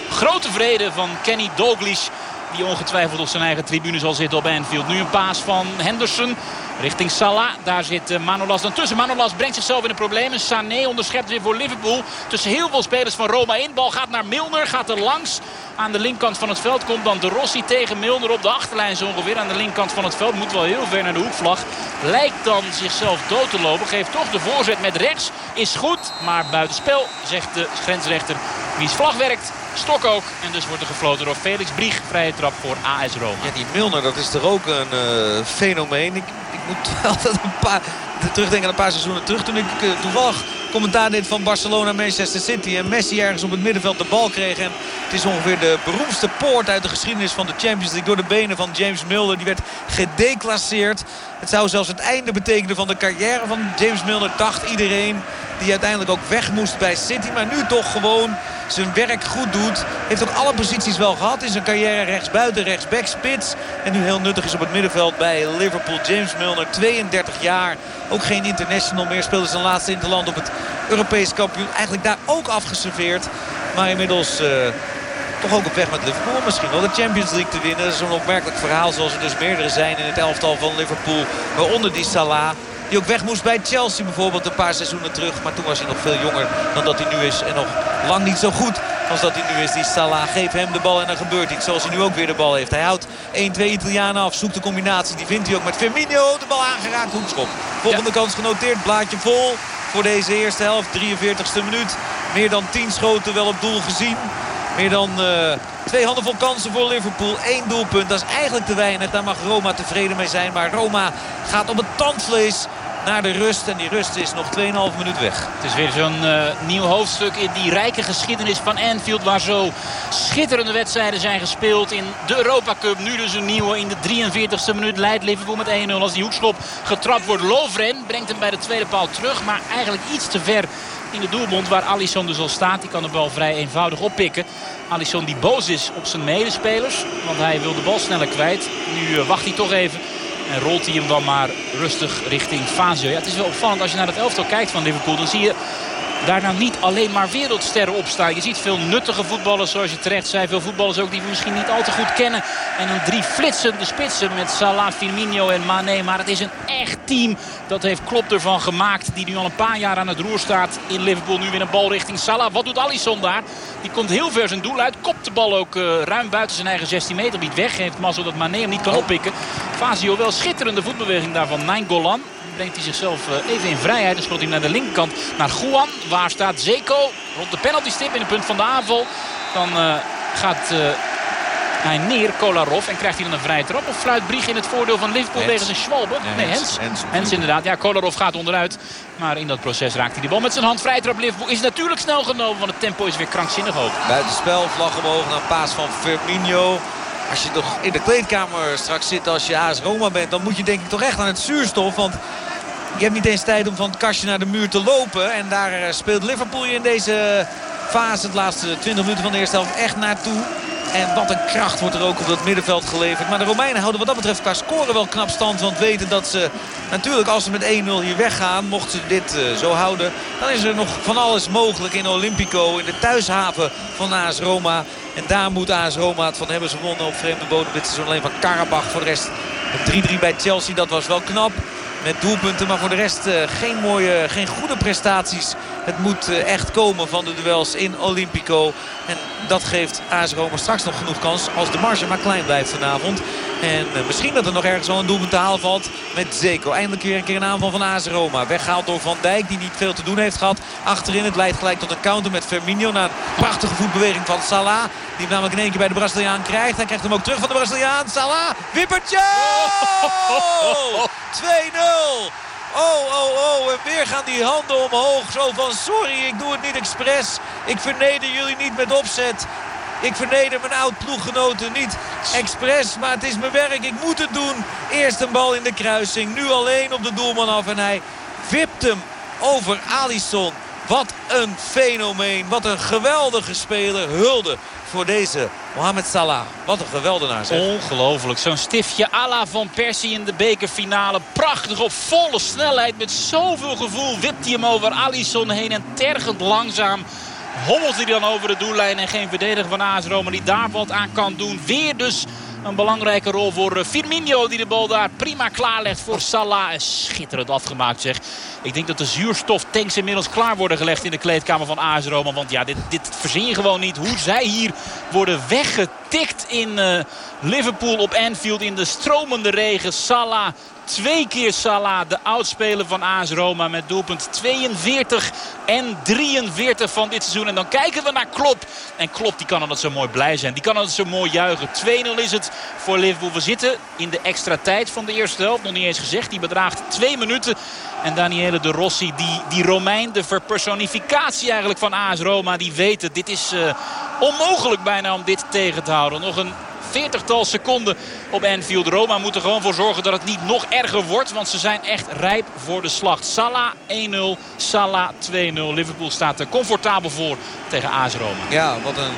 O: grote vrede van Kenny Dalglish. Die ongetwijfeld op zijn eigen tribune zal zitten op Anfield. Nu een paas van Henderson richting Salah. Daar zit eh, Manolas dan tussen. Manolas brengt zichzelf in de problemen. Sané onderschept weer voor Liverpool. Tussen heel veel spelers van Roma in. Bal gaat naar Milner. Gaat er langs. Aan de linkerkant van het veld komt dan de Rossi tegen Milner op de achterlijn zo ongeveer. Aan de linkerkant van het veld moet wel heel ver naar de hoekvlag. Lijkt dan zichzelf dood te lopen. Geeft toch de voorzet met rechts. Is goed, maar buitenspel, zegt de grensrechter. Wie's vlag werkt, stok ook. En dus wordt er gefloten door Felix Brieg. Vrije trap voor AS Roma.
N: Ja, die Milner, dat is toch ook een uh, fenomeen. Ik, ik moet altijd een paar terugdenken aan een paar seizoenen terug. Toen ik uh, toevallig commentaar deed van Barcelona Manchester City. En Messi ergens op het middenveld de bal kreeg. En het is ongeveer de beroemdste poort uit de geschiedenis van de Champions League. Door de benen van James Milner. Die werd gedeclasseerd. Het zou zelfs het einde betekenen van de carrière van James Milner. Dacht iedereen. Die uiteindelijk ook weg moest bij City. Maar nu toch gewoon zijn werk goed doet. Heeft ook alle posities wel gehad in zijn carrière. Rechtsbuiten, rechtsback, spits. En nu heel nuttig is op het middenveld bij Liverpool. James Milner, 32 jaar. Ook geen international meer. Speelde zijn laatste interland op het Europees kampioen. Eigenlijk daar ook afgeserveerd. Maar inmiddels... Uh, toch ook op weg met Liverpool. Misschien wel de Champions League te winnen. Zo'n opmerkelijk verhaal zoals er dus meerdere zijn in het elftal van Liverpool. Waaronder die Salah. Die ook weg moest bij Chelsea bijvoorbeeld een paar seizoenen terug. Maar toen was hij nog veel jonger dan dat hij nu is. En nog lang niet zo goed als dat hij nu is. Die Salah geeft hem de bal en dan gebeurt iets. Zoals hij nu ook weer de bal heeft. Hij houdt 1-2 Italianen af. Zoekt de combinatie. Die vindt hij ook met Firmino. De bal aangeraakt. Hoekschop. Volgende kans genoteerd. Blaadje vol voor deze eerste helft. 43ste minuut. Meer dan 10 schoten wel op doel gezien. Meer dan uh, twee handen vol kansen voor Liverpool. Eén doelpunt, dat is eigenlijk te weinig. Daar mag Roma tevreden mee zijn. Maar Roma gaat op het tandvlees naar de rust. En die rust is nog 2,5 minuut weg.
O: Het is weer zo'n uh, nieuw hoofdstuk in die rijke geschiedenis van Anfield. Waar zo schitterende wedstrijden zijn gespeeld in de Europa Cup. Nu dus een nieuwe in de 43ste minuut leidt Liverpool met 1-0. Als die hoekschop getrapt wordt. Lovren brengt hem bij de tweede paal terug. Maar eigenlijk iets te ver in de doelbond waar Alisson dus al staat. Die kan de bal vrij eenvoudig oppikken. Alisson die boos is op zijn medespelers. Want hij wil de bal sneller kwijt. Nu uh, wacht hij toch even. En rolt hij hem dan maar rustig richting Fazio. Ja, het is wel opvallend als je naar het elftal kijkt van Liverpool. Dan zie je daar nou niet alleen maar wereldsterren op staan. Je ziet veel nuttige voetballers zoals je terecht zei. Veel voetballers ook die we misschien niet al te goed kennen. En een drie flitsende spitsen met Salah, Firmino en Mane. Maar het is een echt team. Dat heeft Klopp ervan gemaakt. Die nu al een paar jaar aan het roer staat in Liverpool. Nu weer een bal richting Salah. Wat doet Alisson daar? Die komt heel ver zijn doel uit. Kopt de bal ook uh, ruim buiten zijn eigen 16 meter gebied weg. Heeft mazzel dat Mane hem niet kan oppikken. Fazio wel schitterende voetbeweging daarvan. Nainggolan brengt hij zichzelf even in vrijheid. Dan speelt hij naar de linkerkant naar Juan. Waar staat Zeko? Rond de penaltystip in het punt van de aanval. Dan uh, gaat uh, hij neer, Kolarov. En krijgt hij dan een vrije trap. Of fluit Brieg in het voordeel van Liverpool
N: Hens.
O: tegen zijn Schwalbe? Nee, Hens. Hens. Hens inderdaad. Ja, Kolarov gaat onderuit. Maar in dat proces raakt hij de bal met zijn hand. Vrije trap Liverpool is natuurlijk snel genomen. Want het tempo is weer krankzinnig hoog.
N: Buitenspel, vlag omhoog naar een paas van Firmino. Als je toch in de kleedkamer straks zit als je AS Roma bent... dan moet je denk ik toch echt aan het zuurstof. Want je hebt niet eens tijd om van het kastje naar de muur te lopen. En daar eh, speelt Liverpool in deze fase, de laatste 20 minuten van de eerste helft, echt naartoe. En wat een kracht wordt er ook op dat middenveld geleverd. Maar de Romeinen houden wat dat betreft qua scoren wel knap stand. Want weten dat ze natuurlijk als ze met 1-0 hier weggaan. Mochten ze dit uh, zo houden. Dan is er nog van alles mogelijk in Olympico. In de thuishaven van AS Roma. En daar moet AS Roma het van hebben. Ze wonnen op vreemde bodem dit seizoen alleen van Karabach. Voor de rest 3-3 bij Chelsea. Dat was wel knap met doelpunten. Maar voor de rest uh, geen, mooie, geen goede prestaties. Het moet uh, echt komen van de duels in Olympico. En dat geeft AS Roma straks nog genoeg kans als de marge maar klein blijft vanavond. En uh, misschien dat er nog ergens wel een doelpunt te halen valt met Zeko. Eindelijk weer een keer een aanval van AS Roma. Weggehaald door Van Dijk die niet veel te doen heeft gehad. Achterin het leidt gelijk tot een counter met Firmino. Na een prachtige voetbeweging van Salah. Die hem namelijk in één keer bij de Braziliaan krijgt. Hij krijgt hem ook terug van de Braziliaan. Salah, wippertje! 2-0! Oh, oh, oh. En weer gaan die handen omhoog. Zo van, sorry, ik doe het niet expres. Ik verneder jullie niet met opzet. Ik verneder mijn oud-ploeggenoten niet expres, maar het is mijn werk. Ik moet het doen. Eerst een bal in de kruising. Nu alleen op de doelman af en hij wipt hem over Alisson. Wat een fenomeen. Wat een geweldige speler. Hulde voor deze Mohamed Salah. Wat een geweldenaar zeg.
O: Ongelooflijk. Zo'n stiftje à la Van Persie in de bekerfinale. Prachtig op volle snelheid. Met zoveel gevoel wipt hij hem over Alisson heen. En tergend langzaam hobbelt hij dan over de doellijn. En geen verdediger van AS Roma die daar wat aan kan doen. Weer dus een belangrijke rol voor eh, Firmino die de bal daar prima klaarlegt voor Salah. Schitterend afgemaakt zeg. Ik denk dat de zuurstoftanks inmiddels klaar worden gelegd in de kleedkamer van AS Roma. Want ja, dit, dit verzin je gewoon niet. Hoe zij hier worden weggetikt in uh, Liverpool op Anfield in de stromende regen. Salah Twee keer Salah, de oudspeler van AS Roma met doelpunt 42 en 43 van dit seizoen. En dan kijken we naar Klop. En Klop die kan altijd zo mooi blij zijn. Die kan altijd zo mooi juichen. 2-0 is het voor Liverpool. We zitten in de extra tijd van de eerste helft. Nog niet eens gezegd. Die bedraagt twee minuten. En Daniele de Rossi, die, die Romein, de verpersonificatie eigenlijk van AS Roma. Die weten, dit is uh, onmogelijk bijna om dit tegen te houden. Nog een veertigtal seconden op Anfield. Roma moet er gewoon voor zorgen dat het niet nog erger wordt. Want ze zijn echt rijp voor de slag. Salah 1-0, Salah 2-0. Liverpool staat er comfortabel voor tegen AS Roma.
N: Ja, wat een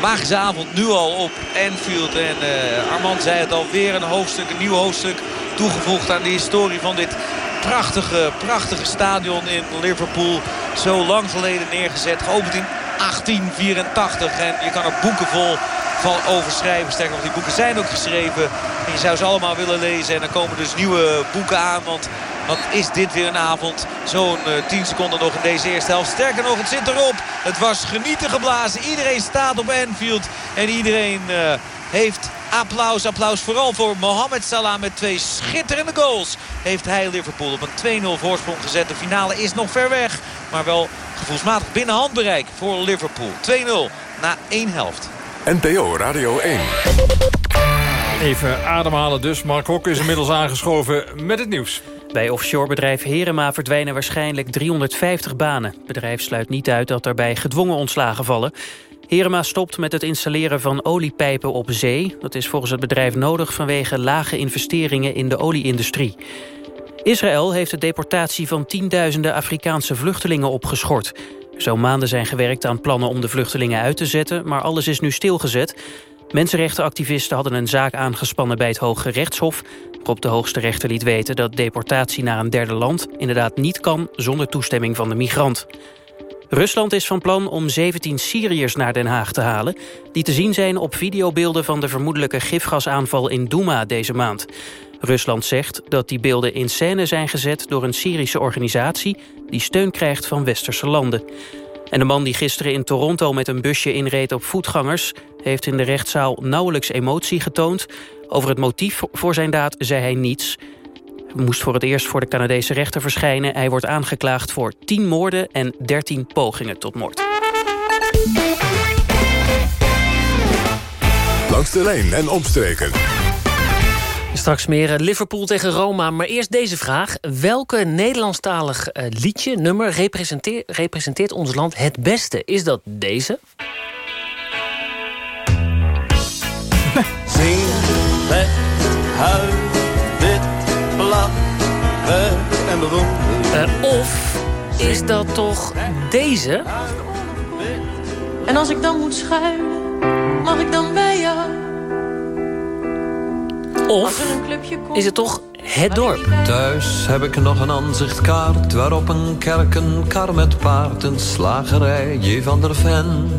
N: magische avond nu al op Anfield. En uh, Armand zei het al, weer een hoofdstuk, een nieuw hoofdstuk toegevoegd aan de historie van dit prachtige, prachtige stadion in Liverpool. Zo lang geleden neergezet, geopend in 1884. En je kan er boeken vol van overschrijven. Sterker nog, die boeken zijn ook geschreven. En je zou ze allemaal willen lezen. En dan komen dus nieuwe boeken aan. Want wat is dit weer een avond. Zo'n uh, eh, 10 seconden nog in deze eerste helft. Sterker nog, het zit erop. Het was genieten geblazen. Iedereen staat op Anfield. En iedereen uh, heeft applaus. Applaus vooral voor Mohamed Salah met twee schitterende goals. Heeft hij Liverpool op een 2-0 voorsprong gezet. De finale is nog ver weg. Maar wel gevoelsmatig binnen handbereik voor Liverpool. 2-0 na één helft.
K: NPO Radio 1.
L: Even ademhalen dus. Mark Hok is inmiddels aangeschoven met het nieuws.
A: Bij offshorebedrijf Herema verdwijnen waarschijnlijk 350 banen. Het bedrijf sluit niet uit dat daarbij gedwongen ontslagen vallen. Herema stopt met het installeren van oliepijpen op zee. Dat is volgens het bedrijf nodig vanwege lage investeringen in de olieindustrie. Israël heeft de deportatie van tienduizenden Afrikaanse vluchtelingen opgeschort. Zou maanden zijn gewerkt aan plannen om de vluchtelingen uit te zetten... maar alles is nu stilgezet. Mensenrechtenactivisten hadden een zaak aangespannen bij het Hoge Rechtshof... waarop de hoogste rechter liet weten dat deportatie naar een derde land... inderdaad niet kan zonder toestemming van de migrant. Rusland is van plan om 17 Syriërs naar Den Haag te halen... die te zien zijn op videobeelden van de vermoedelijke gifgasaanval in Douma deze maand. Rusland zegt dat die beelden in scène zijn gezet door een Syrische organisatie... die steun krijgt van westerse landen. En de man die gisteren in Toronto met een busje inreed op voetgangers... heeft in de rechtszaal nauwelijks emotie getoond. Over het motief voor zijn daad zei hij niets. Hij moest voor het eerst voor de Canadese rechter verschijnen. Hij wordt aangeklaagd voor 10 moorden en 13 pogingen tot moord.
K: Langs de lijn en omstreken
M: Straks meer eh, Liverpool tegen Roma. Maar eerst deze vraag. Welke Nederlandstalig uh, liedje, nummer... Representeert, representeert ons land het beste? Is dat deze? Zing met huid, wit, blad, en uh, Of is dat toch deze? En als ik dan moet schuilen, mag ik dan bij jou? Of is het toch het dorp?
Q: Thuis heb ik nog een aanzichtkaart waarop een kerk, een kar met paard, een slagerij, J. van der Ven.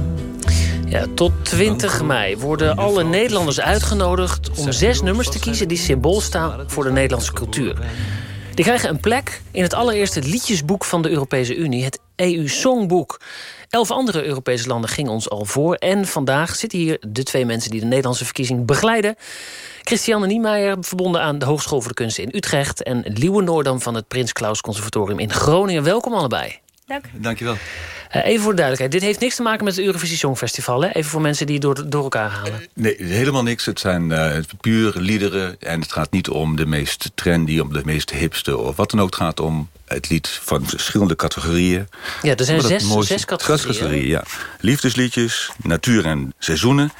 M: Ja, tot 20 mei worden alle Nederlanders uitgenodigd om zes nummers te kiezen die symbool staan voor de Nederlandse cultuur. Die krijgen een plek in het allereerste liedjesboek van de Europese Unie, het EU-songboek. Elf andere Europese landen gingen ons al voor. En vandaag zitten hier de twee mensen die de Nederlandse verkiezing begeleiden. Christiane Niemeyer, verbonden aan de Hogeschool voor de Kunsten in Utrecht... en Liewe Noordam van het Prins Klaus Conservatorium in Groningen. Welkom allebei.
R: Dank.
S: Dankjewel.
M: Uh, even voor de duidelijkheid. Dit heeft niks te maken met het Eurovisie Songfestival. Hè? Even voor mensen die het door, door elkaar halen.
S: Nee, helemaal niks. Het zijn uh, puur liederen. En het gaat niet om de meest trendy, om de meest hipste of wat dan ook. Het gaat om het lied van verschillende categorieën.
M: Ja, er zijn zes, mooiste, zes categorieën.
S: Ja. Liefdesliedjes, natuur en seizoenen.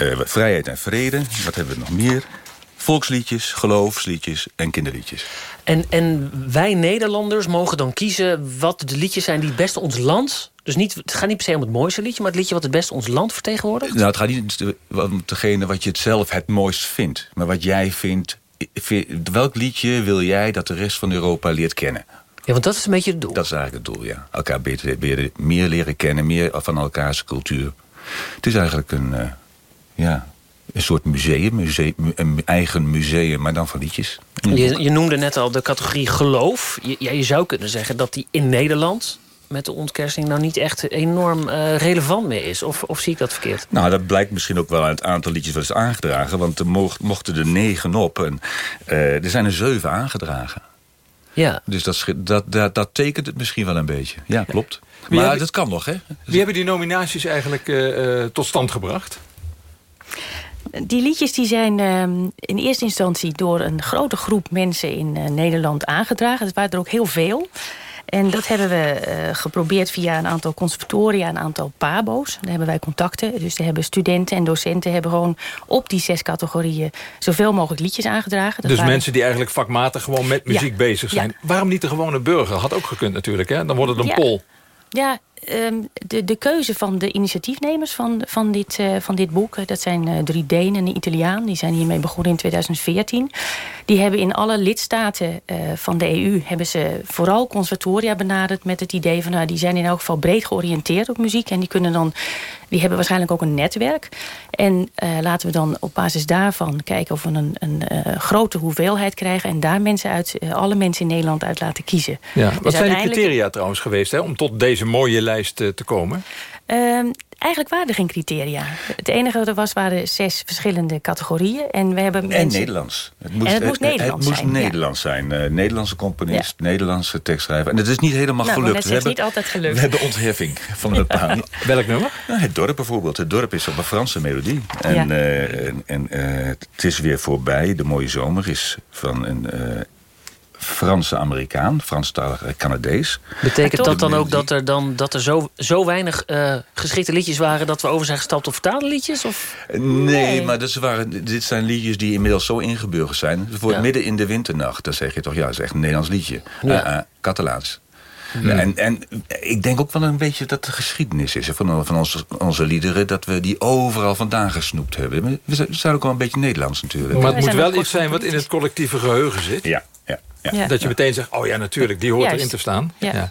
S: Uh, vrijheid en vrede. Wat hebben we nog meer? Volksliedjes, geloofsliedjes en kinderliedjes.
M: En, en wij Nederlanders mogen dan kiezen wat de liedjes zijn die het beste ons land... Dus niet, het gaat niet per se om het mooiste liedje... maar het liedje wat het beste ons land vertegenwoordigt?
S: Nou, het gaat niet om degene wat je het zelf het mooist vindt. Maar wat jij vindt... Welk liedje wil jij dat de rest van Europa leert kennen?
M: Ja, want dat is een beetje het doel.
S: Dat is eigenlijk het doel, ja. Elkaar beter, beter meer leren kennen, meer van elkaars cultuur. Het is eigenlijk een... Uh, ja, een soort museum, museum, een eigen museum, maar dan van liedjes.
M: Je, je noemde net al de categorie geloof. Je, ja, je zou kunnen zeggen dat die in Nederland met de ontkersting nou niet echt enorm uh, relevant meer is. Of, of zie ik dat verkeerd?
S: Nou, dat blijkt misschien ook wel aan het aantal liedjes wat is aangedragen. Want er mochten er negen op en uh, er zijn er zeven aangedragen.
M: Ja.
S: Dus dat, dat, dat, dat tekent het misschien wel een beetje. Ja, klopt. maar hebben, dat kan nog, hè?
L: Wie hebben die nominaties eigenlijk uh, tot stand gebracht?
R: Die liedjes die zijn ehm, in eerste instantie door een grote groep mensen in uh, Nederland aangedragen. Het waren er ook heel veel. En dat hebben we uh, geprobeerd via een aantal conservatoria, een aantal pabo's. Daar hebben wij contacten. Dus daar hebben studenten en docenten hebben gewoon op die zes categorieën zoveel mogelijk liedjes aangedragen.
L: Dat dus mensen die eigenlijk vakmatig gewoon met muziek ja. bezig zijn. Ja. Waarom niet de gewone burger? Had ook gekund natuurlijk, hè? Dan wordt het een
R: ja.
L: poll.
R: Ja, um, de, de keuze van de initiatiefnemers van, van, dit, uh, van dit boek... dat zijn uh, drie Denen en een Italiaan. Die zijn hiermee begonnen in 2014. Die hebben in alle lidstaten uh, van de EU... hebben ze vooral conservatoria benaderd met het idee van... Nou, die zijn in elk geval breed georiënteerd op muziek... en die kunnen dan die hebben waarschijnlijk ook een netwerk. En laten we dan op basis daarvan kijken of we een, een grote hoeveelheid krijgen... en daar mensen uit, alle mensen in Nederland uit laten kiezen.
L: Ja. Wat dus zijn de criteria trouwens geweest hè, om tot deze mooie lijst te komen?
R: Ehm, eigenlijk waren er geen criteria. Het enige wat er was, waren zes verschillende categorieën. En, we hebben mensen...
S: en Nederlands.
R: Het moest, en het moest Nederlands
S: het, het moest
R: zijn.
S: Nederlands zijn. Uh, Nederlandse componist, ja. Nederlandse tekstschrijver. En het is niet helemaal
R: nou,
S: gelukt.
R: Het is niet altijd gelukt.
S: We hebben ontheffing van een bepaling.
L: Welk nummer?
S: Nou, het dorp bijvoorbeeld. Het dorp is op een Franse melodie. En, ja. uh, en, en uh, het is weer voorbij. De mooie zomer is van een... Franse Amerikaan, Franstalige Canadees.
M: Betekent dat dan ook dat er, dan, dat er zo, zo weinig uh, geschikte liedjes waren... dat we over zijn gestapt op vertaalde liedjes? Of?
S: Nee, nee. maar dus waren, dit zijn liedjes die inmiddels zo ingeburgerd zijn. Voor ja. midden in de winternacht, dan zeg je toch... ja, dat is echt een Nederlands liedje. Ja. Uh, uh, Catalaans. Ja. En, en ik denk ook wel een beetje dat de geschiedenis is van, van onze, onze liederen... dat we die overal vandaan gesnoept hebben. We zijn ook wel een beetje Nederlands natuurlijk.
L: Maar het moet wel iets zijn wat in het collectieve geheugen zit.
S: Ja, ja. Ja.
L: Dat je meteen zegt, oh ja, natuurlijk, die hoort
R: Juist.
L: erin te staan.
R: Ja.
L: Ja.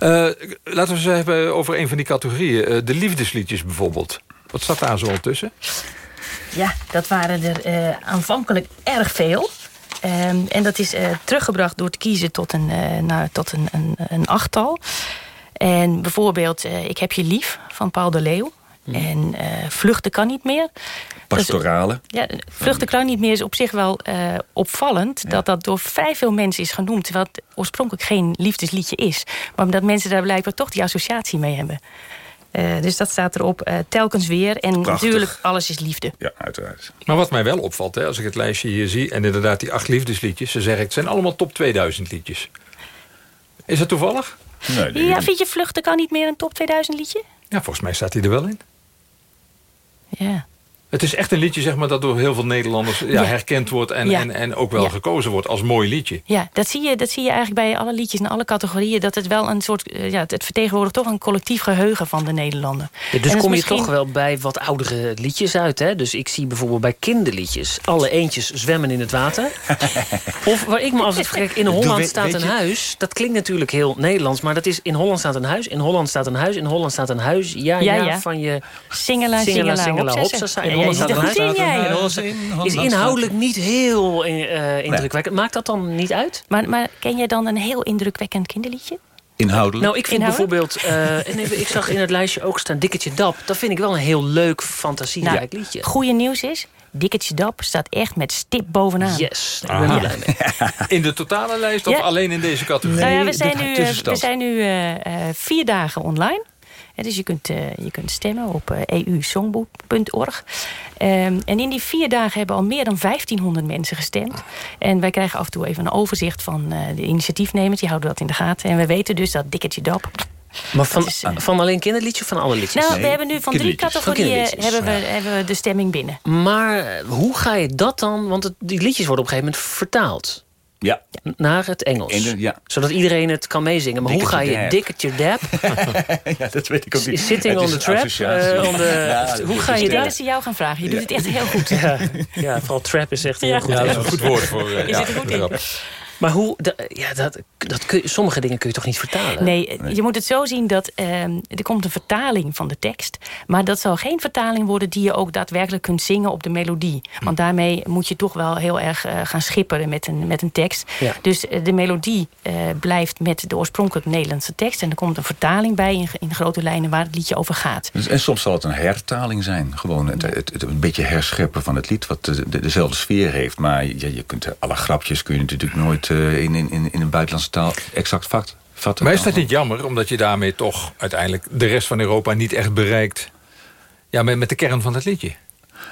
L: Uh, laten we eens hebben over een van die categorieën. Uh, de liefdesliedjes bijvoorbeeld. Wat staat daar zo tussen?
R: Ja, dat waren er uh, aanvankelijk erg veel. Um, en dat is teruggebracht door te kiezen tot een, nou, tot een, een, een achttal. En bijvoorbeeld Ik heb je lief van Paul de Leeuw. Hmm. En Vluchten kan niet meer.
S: Pastorale.
R: Dus, ja, Vluchten kan niet meer is op zich wel uh, opvallend. Ja. Dat dat door vrij veel mensen is genoemd. Terwijl het oorspronkelijk geen liefdesliedje is. Maar omdat mensen daar blijkbaar toch die associatie mee hebben. Uh, dus dat staat erop uh, telkens weer. En
S: Prachtig.
R: natuurlijk, alles is liefde.
S: Ja, uiteraard.
L: Maar wat mij wel opvalt, hè, als ik het lijstje hier zie... en inderdaad die acht liefdesliedjes... ze zeggen het zijn allemaal top 2000 liedjes. Is dat toevallig?
S: Nee, nee,
R: ja, vind je Vluchten kan niet meer een top 2000 liedje?
L: Ja, volgens mij staat hij er wel in.
R: Ja.
L: Het is echt een liedje zeg maar, dat door heel veel Nederlanders ja, ja. herkend wordt... En, ja. en, en ook wel ja. gekozen wordt als mooi liedje.
R: Ja, dat zie, je, dat zie je eigenlijk bij alle liedjes in alle categorieën. Dat het wel een soort... Ja, het vertegenwoordigt toch een collectief geheugen van de Nederlander.
M: dus kom je toch wel bij wat oudere liedjes uit. Hè? Dus ik zie bijvoorbeeld bij kinderliedjes... alle eentjes zwemmen in het water. of waar ik me altijd vergek... in Holland we, staat een je... huis. Dat klinkt natuurlijk heel Nederlands. Maar dat is in Holland staat een huis. In Holland staat een huis. In Holland staat een huis. Ja, ja, van je...
R: Singela, singela, singela.
M: In Holland staat een huis. Is inhoudelijk niet heel uh, indrukwekkend. Nee. Maakt dat dan niet uit?
R: Maar, maar ken jij dan een heel indrukwekkend kinderliedje?
S: Inhoudelijk?
M: Nou, ik vind bijvoorbeeld... Uh, en ik zag in het lijstje ook staan Dikketje Dap. Dat vind ik wel een heel leuk, fantasierijk nou, liedje.
R: Goeie nieuws is... Dikketje Dap staat echt met stip bovenaan.
M: Yes,
L: ik ben blij mee. In de totale lijst of
R: Ja.
L: alleen in deze categorie?
R: Nou ja, we zijn nu, eh, we zijn nu eh, eh, vier dagen online. Hè, dus je kunt, eh, je kunt stemmen op eh, eusongboek.org. Ehm, en in die vier dagen hebben al meer dan 1500 mensen gestemd. En wij krijgen af en toe even een overzicht van eh, de initiatiefnemers. Die houden dat in de gaten. En we weten dus dat Dikketje Dap...
M: Maar van,
R: Dat is, eh,
M: van alleen kinderliedjes of van alle liedjes?
R: Nou, we hebben nu van drie categorieën hebben we, hebben we de stemming binnen.
M: Maar eh, hoe ga je dat dan... Want het, die liedjes worden op een gegeven moment vertaald.
S: Ja.
M: Naar het Engels.
S: In de- ja.
M: Zodat iedereen het kan meezingen. Maar hoe ga je
S: Dikketje
M: Dikketje Dap...
S: ja, dat weet ik ook niet.
M: Sitting
S: Het
M: on the trap.
S: associatie.
M: eh, on the-
S: Ja,
M: hoe
S: dat
M: ga
S: is
M: je
R: dat ze jou gaan vragen. Je doet het echt heel goed.
M: Ja, ja, vooral trap is echt heel goed.
R: Ja, dat is
L: een goed woord voor, eh,
R: Je
L: ja,
R: zit er goed in.
M: Maar hoe... ja, dat, dat kun je, sommige dingen kun je toch niet vertalen?
R: Nee, je moet het zo zien dat ehm, er komt een vertaling van de tekst. Maar dat zal geen vertaling worden die je ook daadwerkelijk kunt zingen op de melodie. Want daarmee moet je toch wel heel erg eh, gaan schipperen met een, met een tekst.
S: Ja.
R: Dus eh, de melodie eh, blijft met de oorspronkelijke Nederlandse tekst. En er komt een vertaling bij in, in grote lijnen waar het liedje over gaat.
S: Dus- En soms zal het een hertaling zijn. Gewoon het, het, het een beetje herscheppen van het lied... wat de, de- dezelfde sfeer heeft. Maar je, je kunt, alle grapjes kun je natuurlijk nooit eh, in, in, in een buitenlandse taal exact vat, vatten.
L: Maar is dat niet jammer, omdat je daarmee toch uiteindelijk de rest van Europa niet echt bereikt? Ja, met, met de kern van het liedje.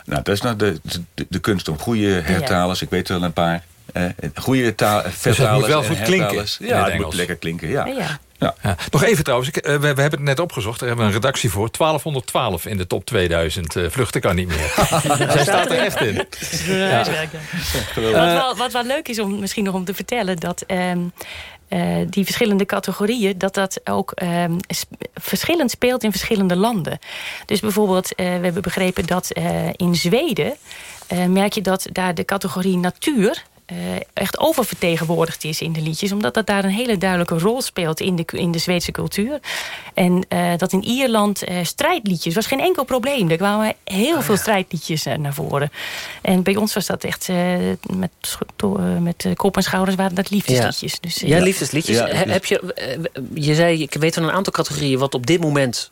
S: Nou, dat is nou de, de, de kunst om goede hertalers. Ik weet er wel een paar. Eh, goede taal, vertalers
L: moet wel
S: en
L: goed klinken
S: Ja,
L: het
S: het moet lekker klinken, ja.
R: Ja.
S: Ja.
L: Ja. Nog even trouwens, ik, eh, we, we hebben het net opgezocht. Daar hebben we een redactie voor. 1212 in de top 2000. eh, vluchten kan niet meer. Zij staat er echt in. Ja.
R: Wat, wel, wat wel leuk is om misschien nog om te vertellen... dat ehm, eh, die verschillende categorieën... dat dat ook ehm, sp- verschillend speelt in verschillende landen. Dus bijvoorbeeld, eh, we hebben begrepen dat eh, in Zweden... eh, merk je dat daar de categorie natuur... eh, echt oververtegenwoordigd is in de liedjes. Omdat dat daar een hele duidelijke rol speelt in de, in de Zweedse cultuur. En eh, dat in Ierland eh, strijdliedjes was geen enkel probleem. Er kwamen heel veel strijdliedjes naar voren. En bij ons was dat echt eh, met, met kop en schouders waren dat liefdesliedjes. Dus,
M: ja, liefdesliedjes.
S: Ja,
M: He- heb je, je zei, ik weet van een aantal categorieën... wat op dit moment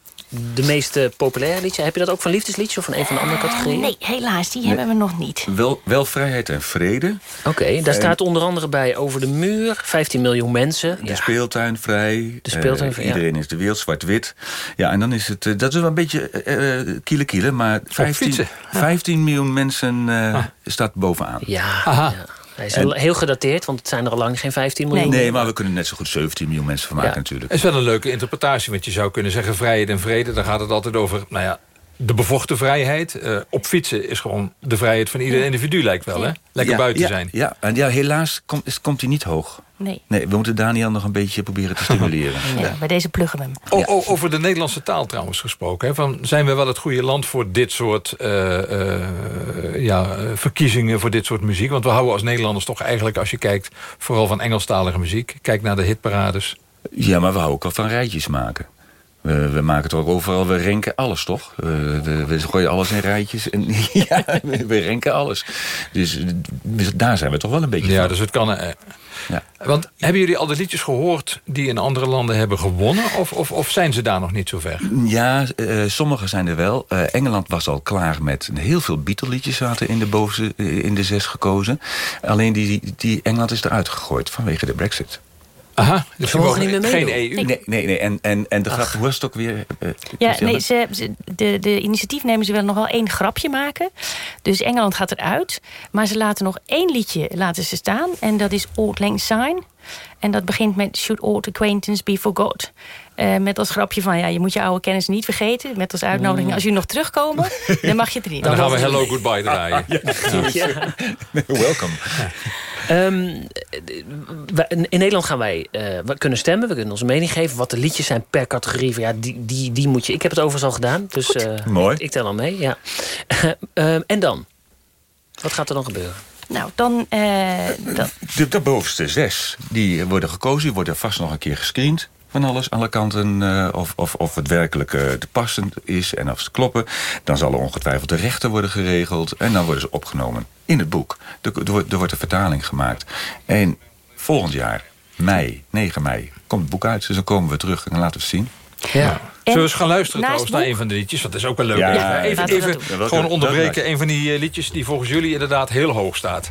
M: de meest populaire liedjes... heb je dat ook van liefdesliedjes of van een van de andere categorieën?
R: Nee, helaas, die hebben we nog niet.
S: Wel, wel vrijheid en vrede.
M: Oké, daar
S: En-
M: staat onder andere bij over de muur... 15 miljoen mensen.
S: De speeltuin vrij.
M: De speeltuin
S: Eh,
M: vrij.
S: Iedereen is de wereld, zwart-wit. Ja, en dan is het... eh, dat is wel een beetje eh, kiele kiele, maar 15,
L: fietsen.
S: 15 miljoen mensen eh, staat bovenaan.
M: Ja,
L: Aha.
M: ja. Hij is heel- heel gedateerd, want het zijn er al lang geen 15 miljoen.
S: Nee, maar we kunnen net zo goed 17 miljoen mensen van maken
M: Ja.
S: natuurlijk.
L: Het is wel een leuke interpretatie, want je zou kunnen zeggen vrijheid en vrede. Dan gaat het altijd over, nou ja, de bevochten vrijheid. Eh, op fietsen is gewoon de vrijheid van ieder individu, lijkt wel, hè? Lekker
S: Ja,
L: buiten
S: ja,
L: zijn.
S: Ja, en ja, helaas komt, is, komt hij niet hoog.
R: Nee.
S: Nee, we moeten Daniel nog een beetje proberen te stimuleren.
R: Nee, bij deze pluggen we hem.
L: O- o- over de Nederlandse taal trouwens gesproken. Hè, van, zijn we wel het goede land voor dit soort eh, eh, ja, verkiezingen, voor dit soort muziek? Want we houden als Nederlanders toch eigenlijk, als je kijkt... vooral van Engelstalige muziek. Kijk naar de hitparades.
S: Ja, maar we houden ook al van rijtjes maken. We, we maken toch ook overal, we renken alles, toch? We, we, we gooien alles in rijtjes. En, ja, we, renken alles. Dus eh, daar zijn we toch wel een beetje
L: Ja,
S: van.
L: dus het kan... eh,
S: Ja.
L: Want hebben jullie al de liedjes gehoord die in andere landen hebben gewonnen? Of, of, of zijn ze daar nog niet zo ver?
S: Ja, eh, sommige zijn er wel. Eh, Engeland was al klaar met heel veel Beatle-liedjes zaten in de bovenste, eh, in de zes gekozen. Alleen die, die Engeland is eruit gegooid vanwege de brexit.
L: Aha, dus
M: Ze mogen niet meer
L: geen. EU.
S: Nee, nee, nee. En, en, en de grap, hoe was het ook weer? eh,
R: Ja,
S: Christiane?
R: nee, ze, ze- de, de initiatiefnemers willen nog wel één grapje maken. Dus Engeland gaat eruit. Maar ze laten nog één liedje laten ze staan. En dat is Old Lang Syne. En dat begint met Should Old Acquaintance Be Forgot. Eh, met als grapje van, ja, je moet je oude kennis niet vergeten. Met als uitnodiging, als jullie nog terugkomen, dan mag je het er niet.
L: Dan gaan we Hello Goodbye draaien.
M: Ja.
S: Welkom.
M: Ehm, in Nederland gaan wij eh, we kunnen stemmen, we kunnen onze mening geven. Wat de liedjes zijn per categorie. Van, ja, die, die, die moet je. Ik heb het overigens al gedaan. Dus eh,
S: Mooi.
M: Ik, ik tel al mee. Ja. Ehm, en dan? Wat gaat er dan gebeuren?
R: Nou, dan... eh, dan
S: De, de bovenste zes, die worden gekozen. Die worden vast nog een keer gescreend van alles. Alle kanten, eh, of, of, of het werkelijk te passend is en of ze kloppen. Dan zal er ongetwijfeld de rechten worden geregeld. En dan worden ze opgenomen in het boek. Er, er, wordt- er wordt een vertaling gemaakt. En volgend jaar, mei, 9 mei, komt het boek uit. Dus dan komen we terug en laten we het zien.
M: Ja.
L: Zullen we eens gaan luisteren trouwens naar een van de liedjes? Want dat is ook wel leuk.
S: Ja,
L: even
S: ja,
L: even, even gewoon onderbreken. Een van die eh, liedjes die volgens jullie inderdaad heel hoog staat.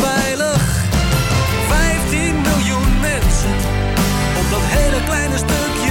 Q: Op dat hele kleine stukje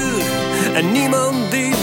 Q: En niemand die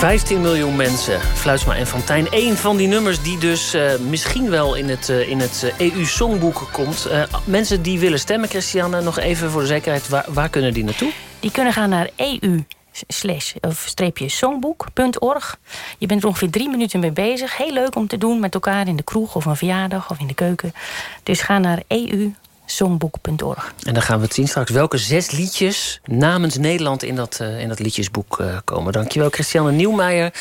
Q: 15 miljoen mensen,
M: Fluitsma en Fantijn. Eén van die nummers die dus eh, misschien wel in het, eh, in het EU-songboek komt. Eh, mensen die willen stemmen, Christiane, nog even voor de zekerheid. Waar, waar kunnen die naartoe?
R: Die kunnen gaan naar EU slash of streepje songboek.org. Je bent er ongeveer drie minuten mee bezig. Heel leuk om te doen met elkaar in de kroeg of een verjaardag of in de keuken. Dus ga naar EU songboek.org.
M: En dan gaan we het zien straks welke zes liedjes namens Nederland in dat, eh, in dat liedjesboek eh, komen. Dankjewel Christiane Nieuwmeijer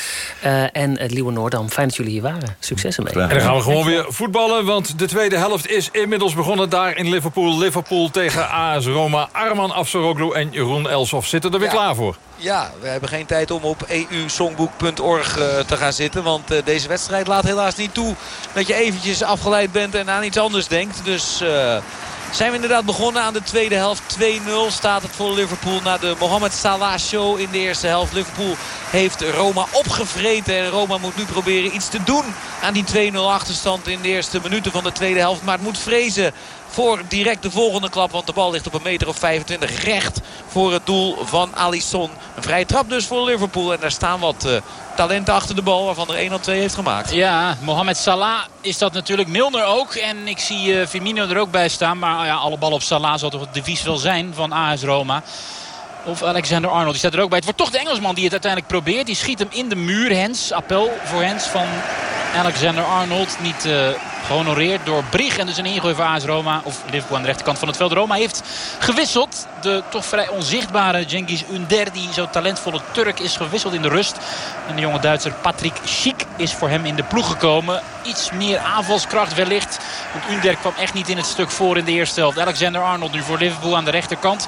M: eh, en uh, Liewe Noordam. Fijn dat jullie hier waren. Succes ermee.
L: En dan gaan we gewoon weer voetballen, want de tweede helft is inmiddels begonnen daar in Liverpool. Liverpool tegen AS Roma. Arman Afsaroglu en Jeroen Elsof zitten er weer
N: Ja.
L: klaar voor.
N: Ja, we hebben geen tijd om op eusongboek.org uh, te gaan zitten. Want uh, deze wedstrijd laat helaas niet toe dat je eventjes afgeleid bent en aan iets anders denkt. Dus uh, zijn we inderdaad begonnen aan de tweede helft. 2-0 staat het voor Liverpool na de Mohamed Salah show in de eerste helft. Liverpool heeft Roma opgevreten. En Roma moet nu proberen iets te doen aan die 2-0 achterstand in de eerste minuten van de tweede helft. Maar het moet vrezen voor direct de volgende klap. Want de bal ligt op een meter of 25 recht voor het doel van Alisson. Een vrije trap dus voor Liverpool. En daar staan wat uh, talenten achter de bal waarvan er 1 of 2 heeft gemaakt.
O: Ja, Mohamed Salah is dat natuurlijk. Milner ook. En ik zie uh, Firmino er ook bij staan. Maar ja, alle bal op Salah zal toch het devies wel zijn van AS Roma. Of Alexander Arnold, die staat er ook bij. Het wordt toch de Engelsman die het uiteindelijk probeert. Die schiet hem in de muur. Hens, appel voor Hens van Alexander Arnold. Niet uh, gehonoreerd door Brig. En dus een ingooi voor AS Roma. Of Liverpool aan de rechterkant van het veld. Roma heeft gewisseld. De toch vrij onzichtbare Cengiz Under. Die zo talentvolle Turk is gewisseld in de rust. En de jonge Duitser Patrick Schick is voor hem in de ploeg gekomen. Iets meer aanvalskracht wellicht. Want Under kwam echt niet in het stuk voor in de eerste helft. Alexander Arnold nu voor Liverpool aan de rechterkant.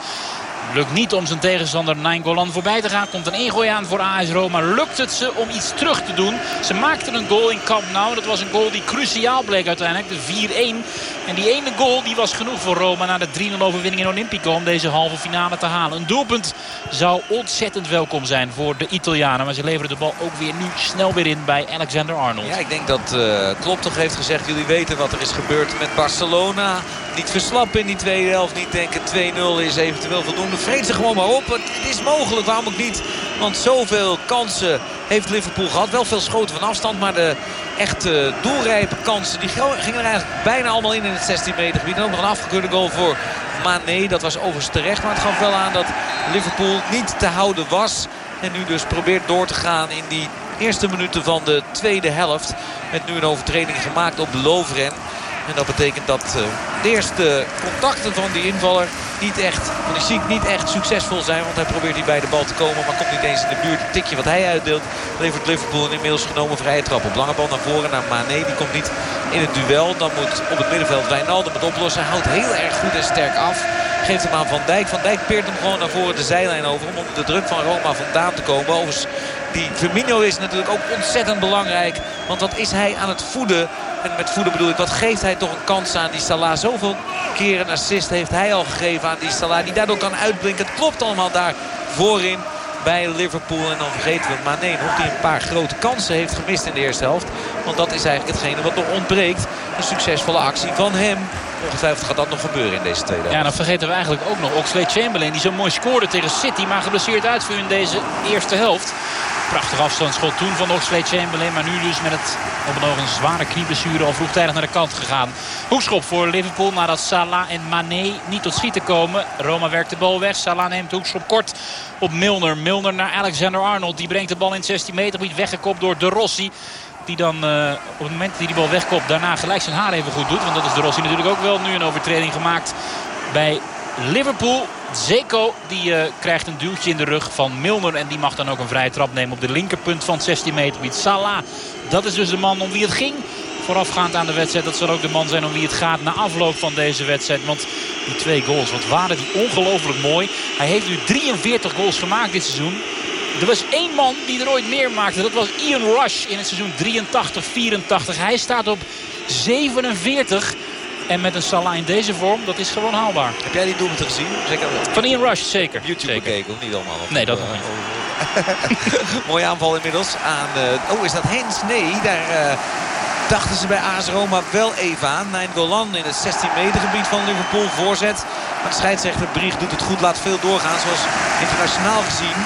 O: Lukt niet om zijn tegenstander Nainggolan voorbij te gaan. Komt een ingooi aan voor AS Roma. Lukt het ze om iets terug te doen. Ze maakten een goal in Camp Nou. Dat was een goal die cruciaal bleek uiteindelijk. De 4-1. En die ene goal die was genoeg voor Roma na de 3-0 overwinning in Olympico. Om deze halve finale te halen. Een doelpunt zou ontzettend welkom zijn voor de Italianen. Maar ze leveren de bal ook weer nu snel weer in bij Alexander Arnold.
N: Ja, ik denk dat uh, Klopp toch heeft gezegd. Jullie weten wat er is gebeurd met Barcelona. Niet verslappen in die tweede helft. Niet denken 2-0 is eventueel voldoende vreet ze gewoon maar op. Het, is mogelijk, waarom ook niet. Want zoveel kansen heeft Liverpool gehad. Wel veel schoten van afstand, maar de echte doelrijpe kansen... die gingen er eigenlijk bijna allemaal in in het 16 meter gebied. En ook nog een afgekeurde goal voor Mané. Dat was overigens terecht, maar het gaf wel aan dat Liverpool niet te houden was. En nu dus probeert door te gaan in die eerste minuten van de tweede helft. Met nu een overtreding gemaakt op Lovren. En dat betekent dat uh, de eerste contacten van die invaller niet echt, van ziek niet echt succesvol zijn. Want hij probeert hier bij de bal te komen. Maar komt niet eens in de buurt. Het tikje wat hij uitdeelt levert Liverpool inmiddels genomen vrije trap op. Lange bal naar voren naar Mane. Die komt niet in het duel. Dan moet op het middenveld Wijnaldum het oplossen. Hij houdt heel erg goed en sterk af. Geeft hem aan Van Dijk. Van Dijk peert hem gewoon naar voren de zijlijn over. Om onder de druk van Roma vandaan te komen. Overigens, die Firmino is natuurlijk ook ontzettend belangrijk. Want wat is hij aan het voeden? En met voeden bedoel ik, wat geeft hij toch een kans aan die Salah. Zoveel keer een assist heeft hij al gegeven aan die Salah. Die daardoor kan uitblinken. Het klopt allemaal daar voorin bij Liverpool. En dan vergeten we Mane nog die een paar grote kansen heeft gemist in de eerste helft. Want dat is eigenlijk hetgene wat nog ontbreekt. Een succesvolle actie van hem. Ongetwijfeld gaat dat nog gebeuren in deze tweede helft.
O: Ja, dan vergeten we eigenlijk ook nog Oxlade Chamberlain. Die zo mooi scoorde tegen City. Maar geblesseerd uitviel in deze eerste helft. Prachtig afstandsschot toen van Oxlade Chamberlain. Maar nu dus met het op een oog een zware knieblessure al vroegtijdig naar de kant gegaan. Hoekschop voor Liverpool nadat Salah en Mané niet tot schieten komen. Roma werkt de bal weg. Salah neemt de hoekschop kort op Milner. Milner naar Alexander Arnold. Die brengt de bal in het 16 meter gebied weggekopt door De Rossi. Die dan uh, op het moment dat hij die bal wegkopt daarna gelijk zijn haar even goed doet. Want dat is De Rossi natuurlijk ook wel nu een overtreding gemaakt bij Liverpool. Zeko die uh, krijgt een duwtje in de rug van Milner. En die mag dan ook een vrije trap nemen op de linkerpunt van het 16 meter gebied. Salah, dat is dus de man om wie het ging. Voorafgaand aan de wedstrijd. Dat zal ook de man zijn om wie het gaat na afloop van deze wedstrijd. Want die twee goals, wat waren die ongelooflijk mooi. Hij heeft nu 43 goals gemaakt dit seizoen. Er was één man die er ooit meer maakte. Dat was Ian Rush in het seizoen 83-84. Hij staat op 47. En met een Salah in deze vorm, dat is gewoon haalbaar.
N: Heb jij die doelpunten gezien? Zeker.
O: Van Ian Rush, zeker.
N: YouTube
O: zeker.
N: bekeken, of niet allemaal? Of
O: nee, dat nog niet.
N: Mooie aanval inmiddels aan... Uh, oh, is dat Hens? Nee, daar... Uh, dachten ze bij AS Roma wel even aan. Nijn Golan in het 16 meter gebied van Liverpool voorzet. Maar de scheidsrechter Brieg doet het goed, laat veel doorgaan. Zoals internationaal gezien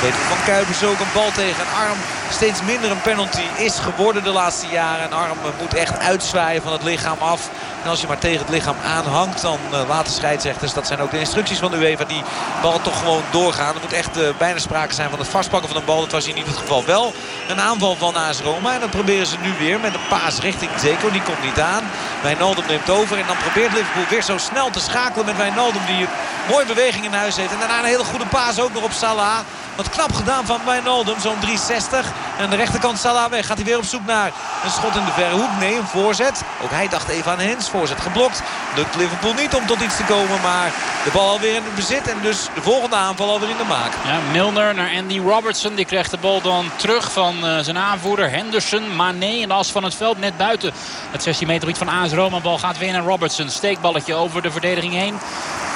N: Peter van Kuipers ook een bal tegen arm. Steeds minder een penalty is geworden de laatste jaren. Een arm moet echt uitzwaaien van het lichaam af. En als je maar tegen het lichaam aanhangt, dan uh, laten scheidsrechters, dat zijn ook de instructies van de UEFA, die bal toch gewoon doorgaan. Er moet echt uh, bijna sprake zijn van het vastpakken van een bal. Dat was hier het geval. Wel een aanval van AS Roma. En dat proberen ze nu weer met een paas richting Zeko. Die komt niet aan. Wijnaldum neemt over. En dan probeert Liverpool weer zo snel te schakelen met Wijnaldum. Die een mooie beweging in huis heeft. En daarna een hele goede paas ook nog op Salah. Wat knap gedaan van Wijnaldum. Zo'n 360. En de rechterkant Salah weg. Gaat hij weer op zoek naar een schot in de verre hoek. Nee, een voorzet. Ook hij dacht even aan Hens. Voorzet geblokt. Lukt Liverpool niet om tot iets te komen. Maar de bal alweer in het bezit. En dus de volgende aanval alweer in de maak.
O: Ja, Milner naar Andy Robertson. Die krijgt de bal dan terug van uh, zijn aanvoerder Henderson. Mané in de as van het veld. Net buiten het 16 meter gebied van AS Roma. Bal gaat weer naar Robertson. Steekballetje over de verdediging heen.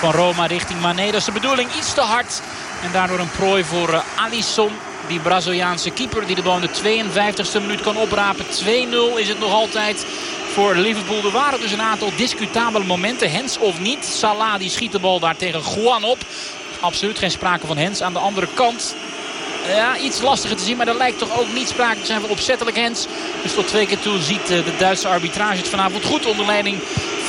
O: Van Roma richting Mané. Dat is de bedoeling. Iets te hard. En daardoor een prooi voor uh, Alisson. Die Braziliaanse keeper die de bal in de 52e minuut kan oprapen. 2-0 is het nog altijd voor Liverpool. Er waren dus een aantal discutabele momenten. Hens of niet. Salah die schiet de bal daar tegen Juan op. Absoluut geen sprake van Hens. Aan de andere kant ja, iets lastiger te zien. Maar er lijkt toch ook niet sprake te zijn van opzettelijk Hens. Dus tot twee keer toe ziet de Duitse arbitrage het vanavond goed onder leiding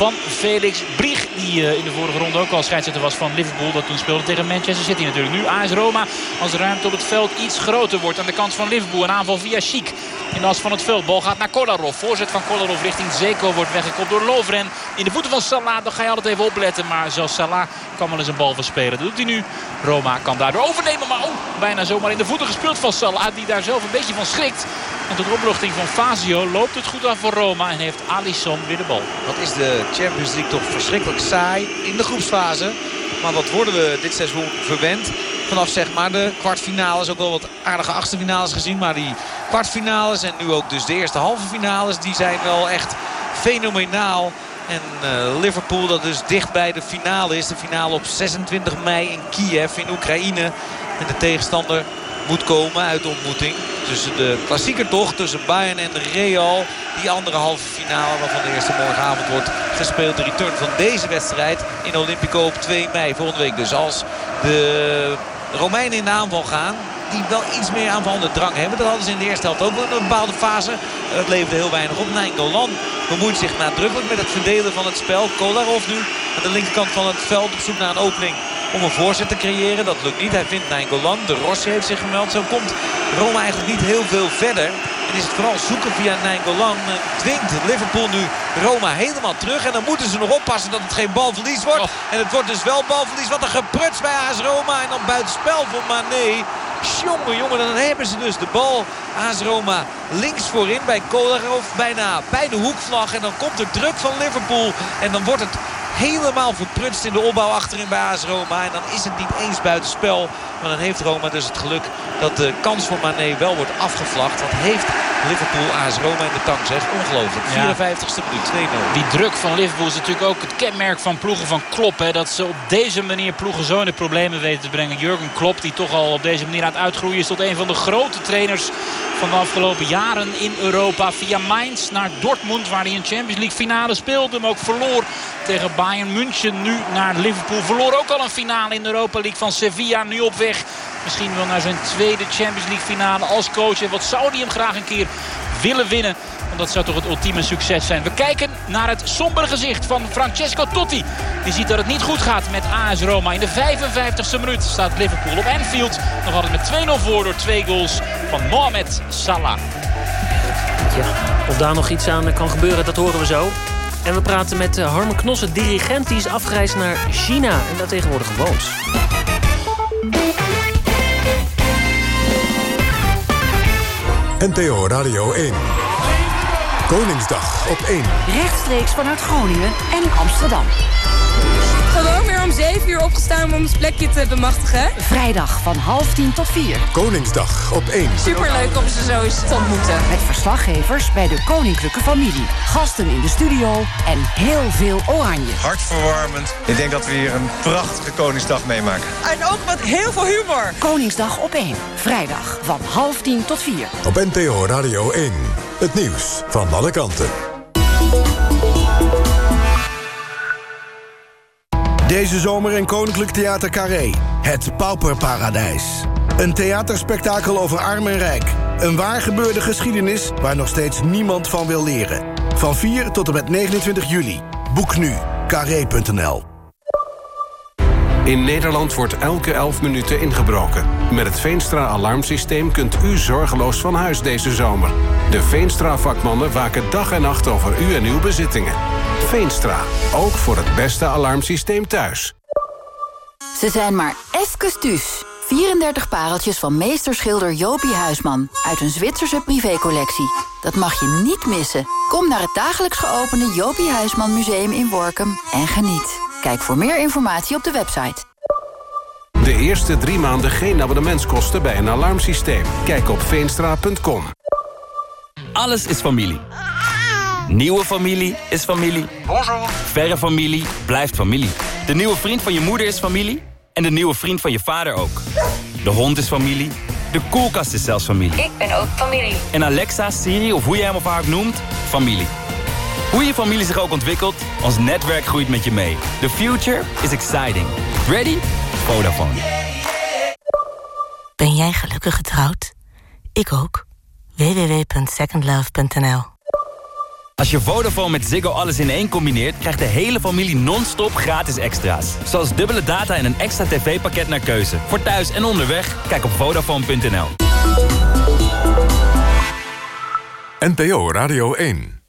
O: van Felix Brieg. Die in de vorige ronde ook al scheidsrechter was van Liverpool. Dat toen speelde tegen Manchester City natuurlijk. Nu AS Roma als de ruimte op het veld iets groter wordt aan de kant van Liverpool. Een aanval via Chic in de as van het veld. Bal gaat naar Kolarov. Voorzet van Kolarov richting Zeko wordt weggekopt door Lovren. In de voeten van Salah, dan ga je altijd even opletten. Maar zelfs Salah kan wel eens een bal verspelen. Dat doet hij nu. Roma kan daardoor overnemen. Maar oh, bijna zomaar in de voeten gespeeld van Salah. Die daar zelf een beetje van schrikt. En tot opluchting van Fazio loopt het goed af voor Roma. En heeft Alisson weer de bal.
N: Wat is de Champions League toch verschrikkelijk saai in de groepsfase. Maar wat worden we dit seizoen verwend. Vanaf zeg maar de kwartfinales. Ook wel wat aardige achtste gezien. Maar die kwartfinales en nu ook dus de eerste halve finales. Die zijn wel echt fenomenaal. En uh, Liverpool dat dus dicht bij de finale is. De finale op 26 mei in Kiev in Oekraïne. En de tegenstander moet komen uit de ontmoeting. Tussen de klassieker toch. Tussen Bayern en Real. Die andere halve finale waarvan de eerste morgenavond wordt gespeeld. De return van deze wedstrijd in Olympico op 2 mei. Volgende week dus als de Romeinen in de aanval gaan die wel iets meer aanvallende drang hebben. Dat hadden ze in de eerste helft ook wel in een bepaalde fase. Het leverde heel weinig op. Golan bemoeit zich nadrukkelijk met het verdelen van het spel. Kolarov nu aan de linkerkant van het veld op zoek naar een opening om een voorzet te creëren. Dat lukt niet. Hij vindt Golan. De Rossi heeft zich gemeld. Zo komt Roma eigenlijk niet heel veel verder. En is het vooral zoeken via Nainggolan. Dwingt Liverpool nu Roma helemaal terug. En dan moeten ze nog oppassen dat het geen balverlies wordt. En het wordt dus wel balverlies. Wat een gepruts bij AS Roma. En dan buitenspel voor Mané. Jongen, jongen, dan hebben ze dus de bal. AS Roma links voorin bij Kolarov. Bijna bij de hoekvlag. En dan komt er druk van Liverpool. En dan wordt het helemaal verprutst in de opbouw achterin bij AS Roma. En dan is het niet eens buitenspel. Maar dan heeft Roma dus het geluk dat de kans voor Mané wel wordt afgevlacht. Wat heeft Liverpool AS Roma in de tank zeg. Ongelooflijk. 54ste minuut 2-0.
O: Die druk van Liverpool is natuurlijk ook het kenmerk van ploegen van Klopp. Hè, dat ze op deze manier ploegen zo in de problemen weten te brengen. Jurgen Klopp die toch al op deze manier aan het uitgroeien is tot een van de grote trainers van de afgelopen jaren in Europa. Via Mainz naar Dortmund waar hij een Champions League finale speelde. Maar ook verloor tegen Bayern München. Nu naar Liverpool. Verloor ook al een finale in de Europa League van Sevilla. Nu op weg misschien wel naar zijn tweede Champions League finale als coach. En wat zou hij hem graag een keer willen winnen. Want dat zou toch het ultieme succes zijn. We kijken naar het sombere gezicht van Francesco Totti. Die ziet dat het niet goed gaat met AS Roma. In de 55ste minuut staat Liverpool op Anfield. Nog altijd met 2-0 voor door twee goals van Mohamed Salah.
M: Of daar nog iets aan kan gebeuren, dat horen we zo. En we praten met Harmen Knossen, dirigent die is afgereisd naar China. En daar tegenwoordig woont.
K: NTO Radio 1. Koningsdag op 1.
T: Rechtstreeks vanuit Groningen en Amsterdam.
U: 7 uur opgestaan om ons plekje te bemachtigen.
T: Vrijdag van half tien tot 4.
K: Koningsdag op 1.
U: Superleuk om ze zo eens te ontmoeten.
T: Met verslaggevers bij de koninklijke familie. Gasten in de studio en heel veel oranje.
V: Hartverwarmend. Ik denk dat we hier een prachtige Koningsdag meemaken.
U: En ook met heel veel humor.
T: Koningsdag op 1. Vrijdag van half tien tot 4.
K: Op NTO Radio 1. Het nieuws van alle kanten.
B: Deze zomer in Koninklijk Theater Carré. Het Pauperparadijs. Een theaterspektakel over arm en rijk. Een waar gebeurde geschiedenis waar nog steeds niemand van wil leren. Van 4 tot en met 29 juli. Boek nu. Carré.nl
W: In Nederland wordt elke 11 minuten ingebroken. Met het Veenstra-alarmsysteem kunt u zorgeloos van huis deze zomer. De Veenstra-vakmannen waken dag en nacht over u en uw bezittingen. Veenstra, ook voor het beste alarmsysteem thuis.
F: Ze zijn maar even thuis. 34 pareltjes van meesterschilder Jopie Huisman... uit een Zwitserse privécollectie. Dat mag je niet missen. Kom naar het dagelijks geopende Jopie Huisman Museum in Workum en geniet. Kijk voor meer informatie op de website.
W: De eerste drie maanden geen abonnementskosten bij een alarmsysteem. Kijk op veenstra.com.
X: Alles is familie. Nieuwe familie is familie.
V: Bonjour.
X: Verre familie blijft familie. De nieuwe vriend van je moeder is familie. En de nieuwe vriend van je vader ook. De hond is familie. De koelkast is zelfs familie.
Y: Ik ben ook familie.
X: En Alexa, Siri of hoe je hem of haar ook noemt, familie. Hoe je familie zich ook ontwikkelt, ons netwerk groeit met je mee. The future is exciting. Ready? Vodafone.
Z: Ben jij gelukkig getrouwd? Ik ook. www.secondlove.nl
X: Als je Vodafone met Ziggo alles in één combineert... krijgt de hele familie non-stop gratis extra's. Zoals dubbele data en een extra tv-pakket naar keuze. Voor thuis en onderweg, kijk op Vodafone.nl.
K: NPO Radio 1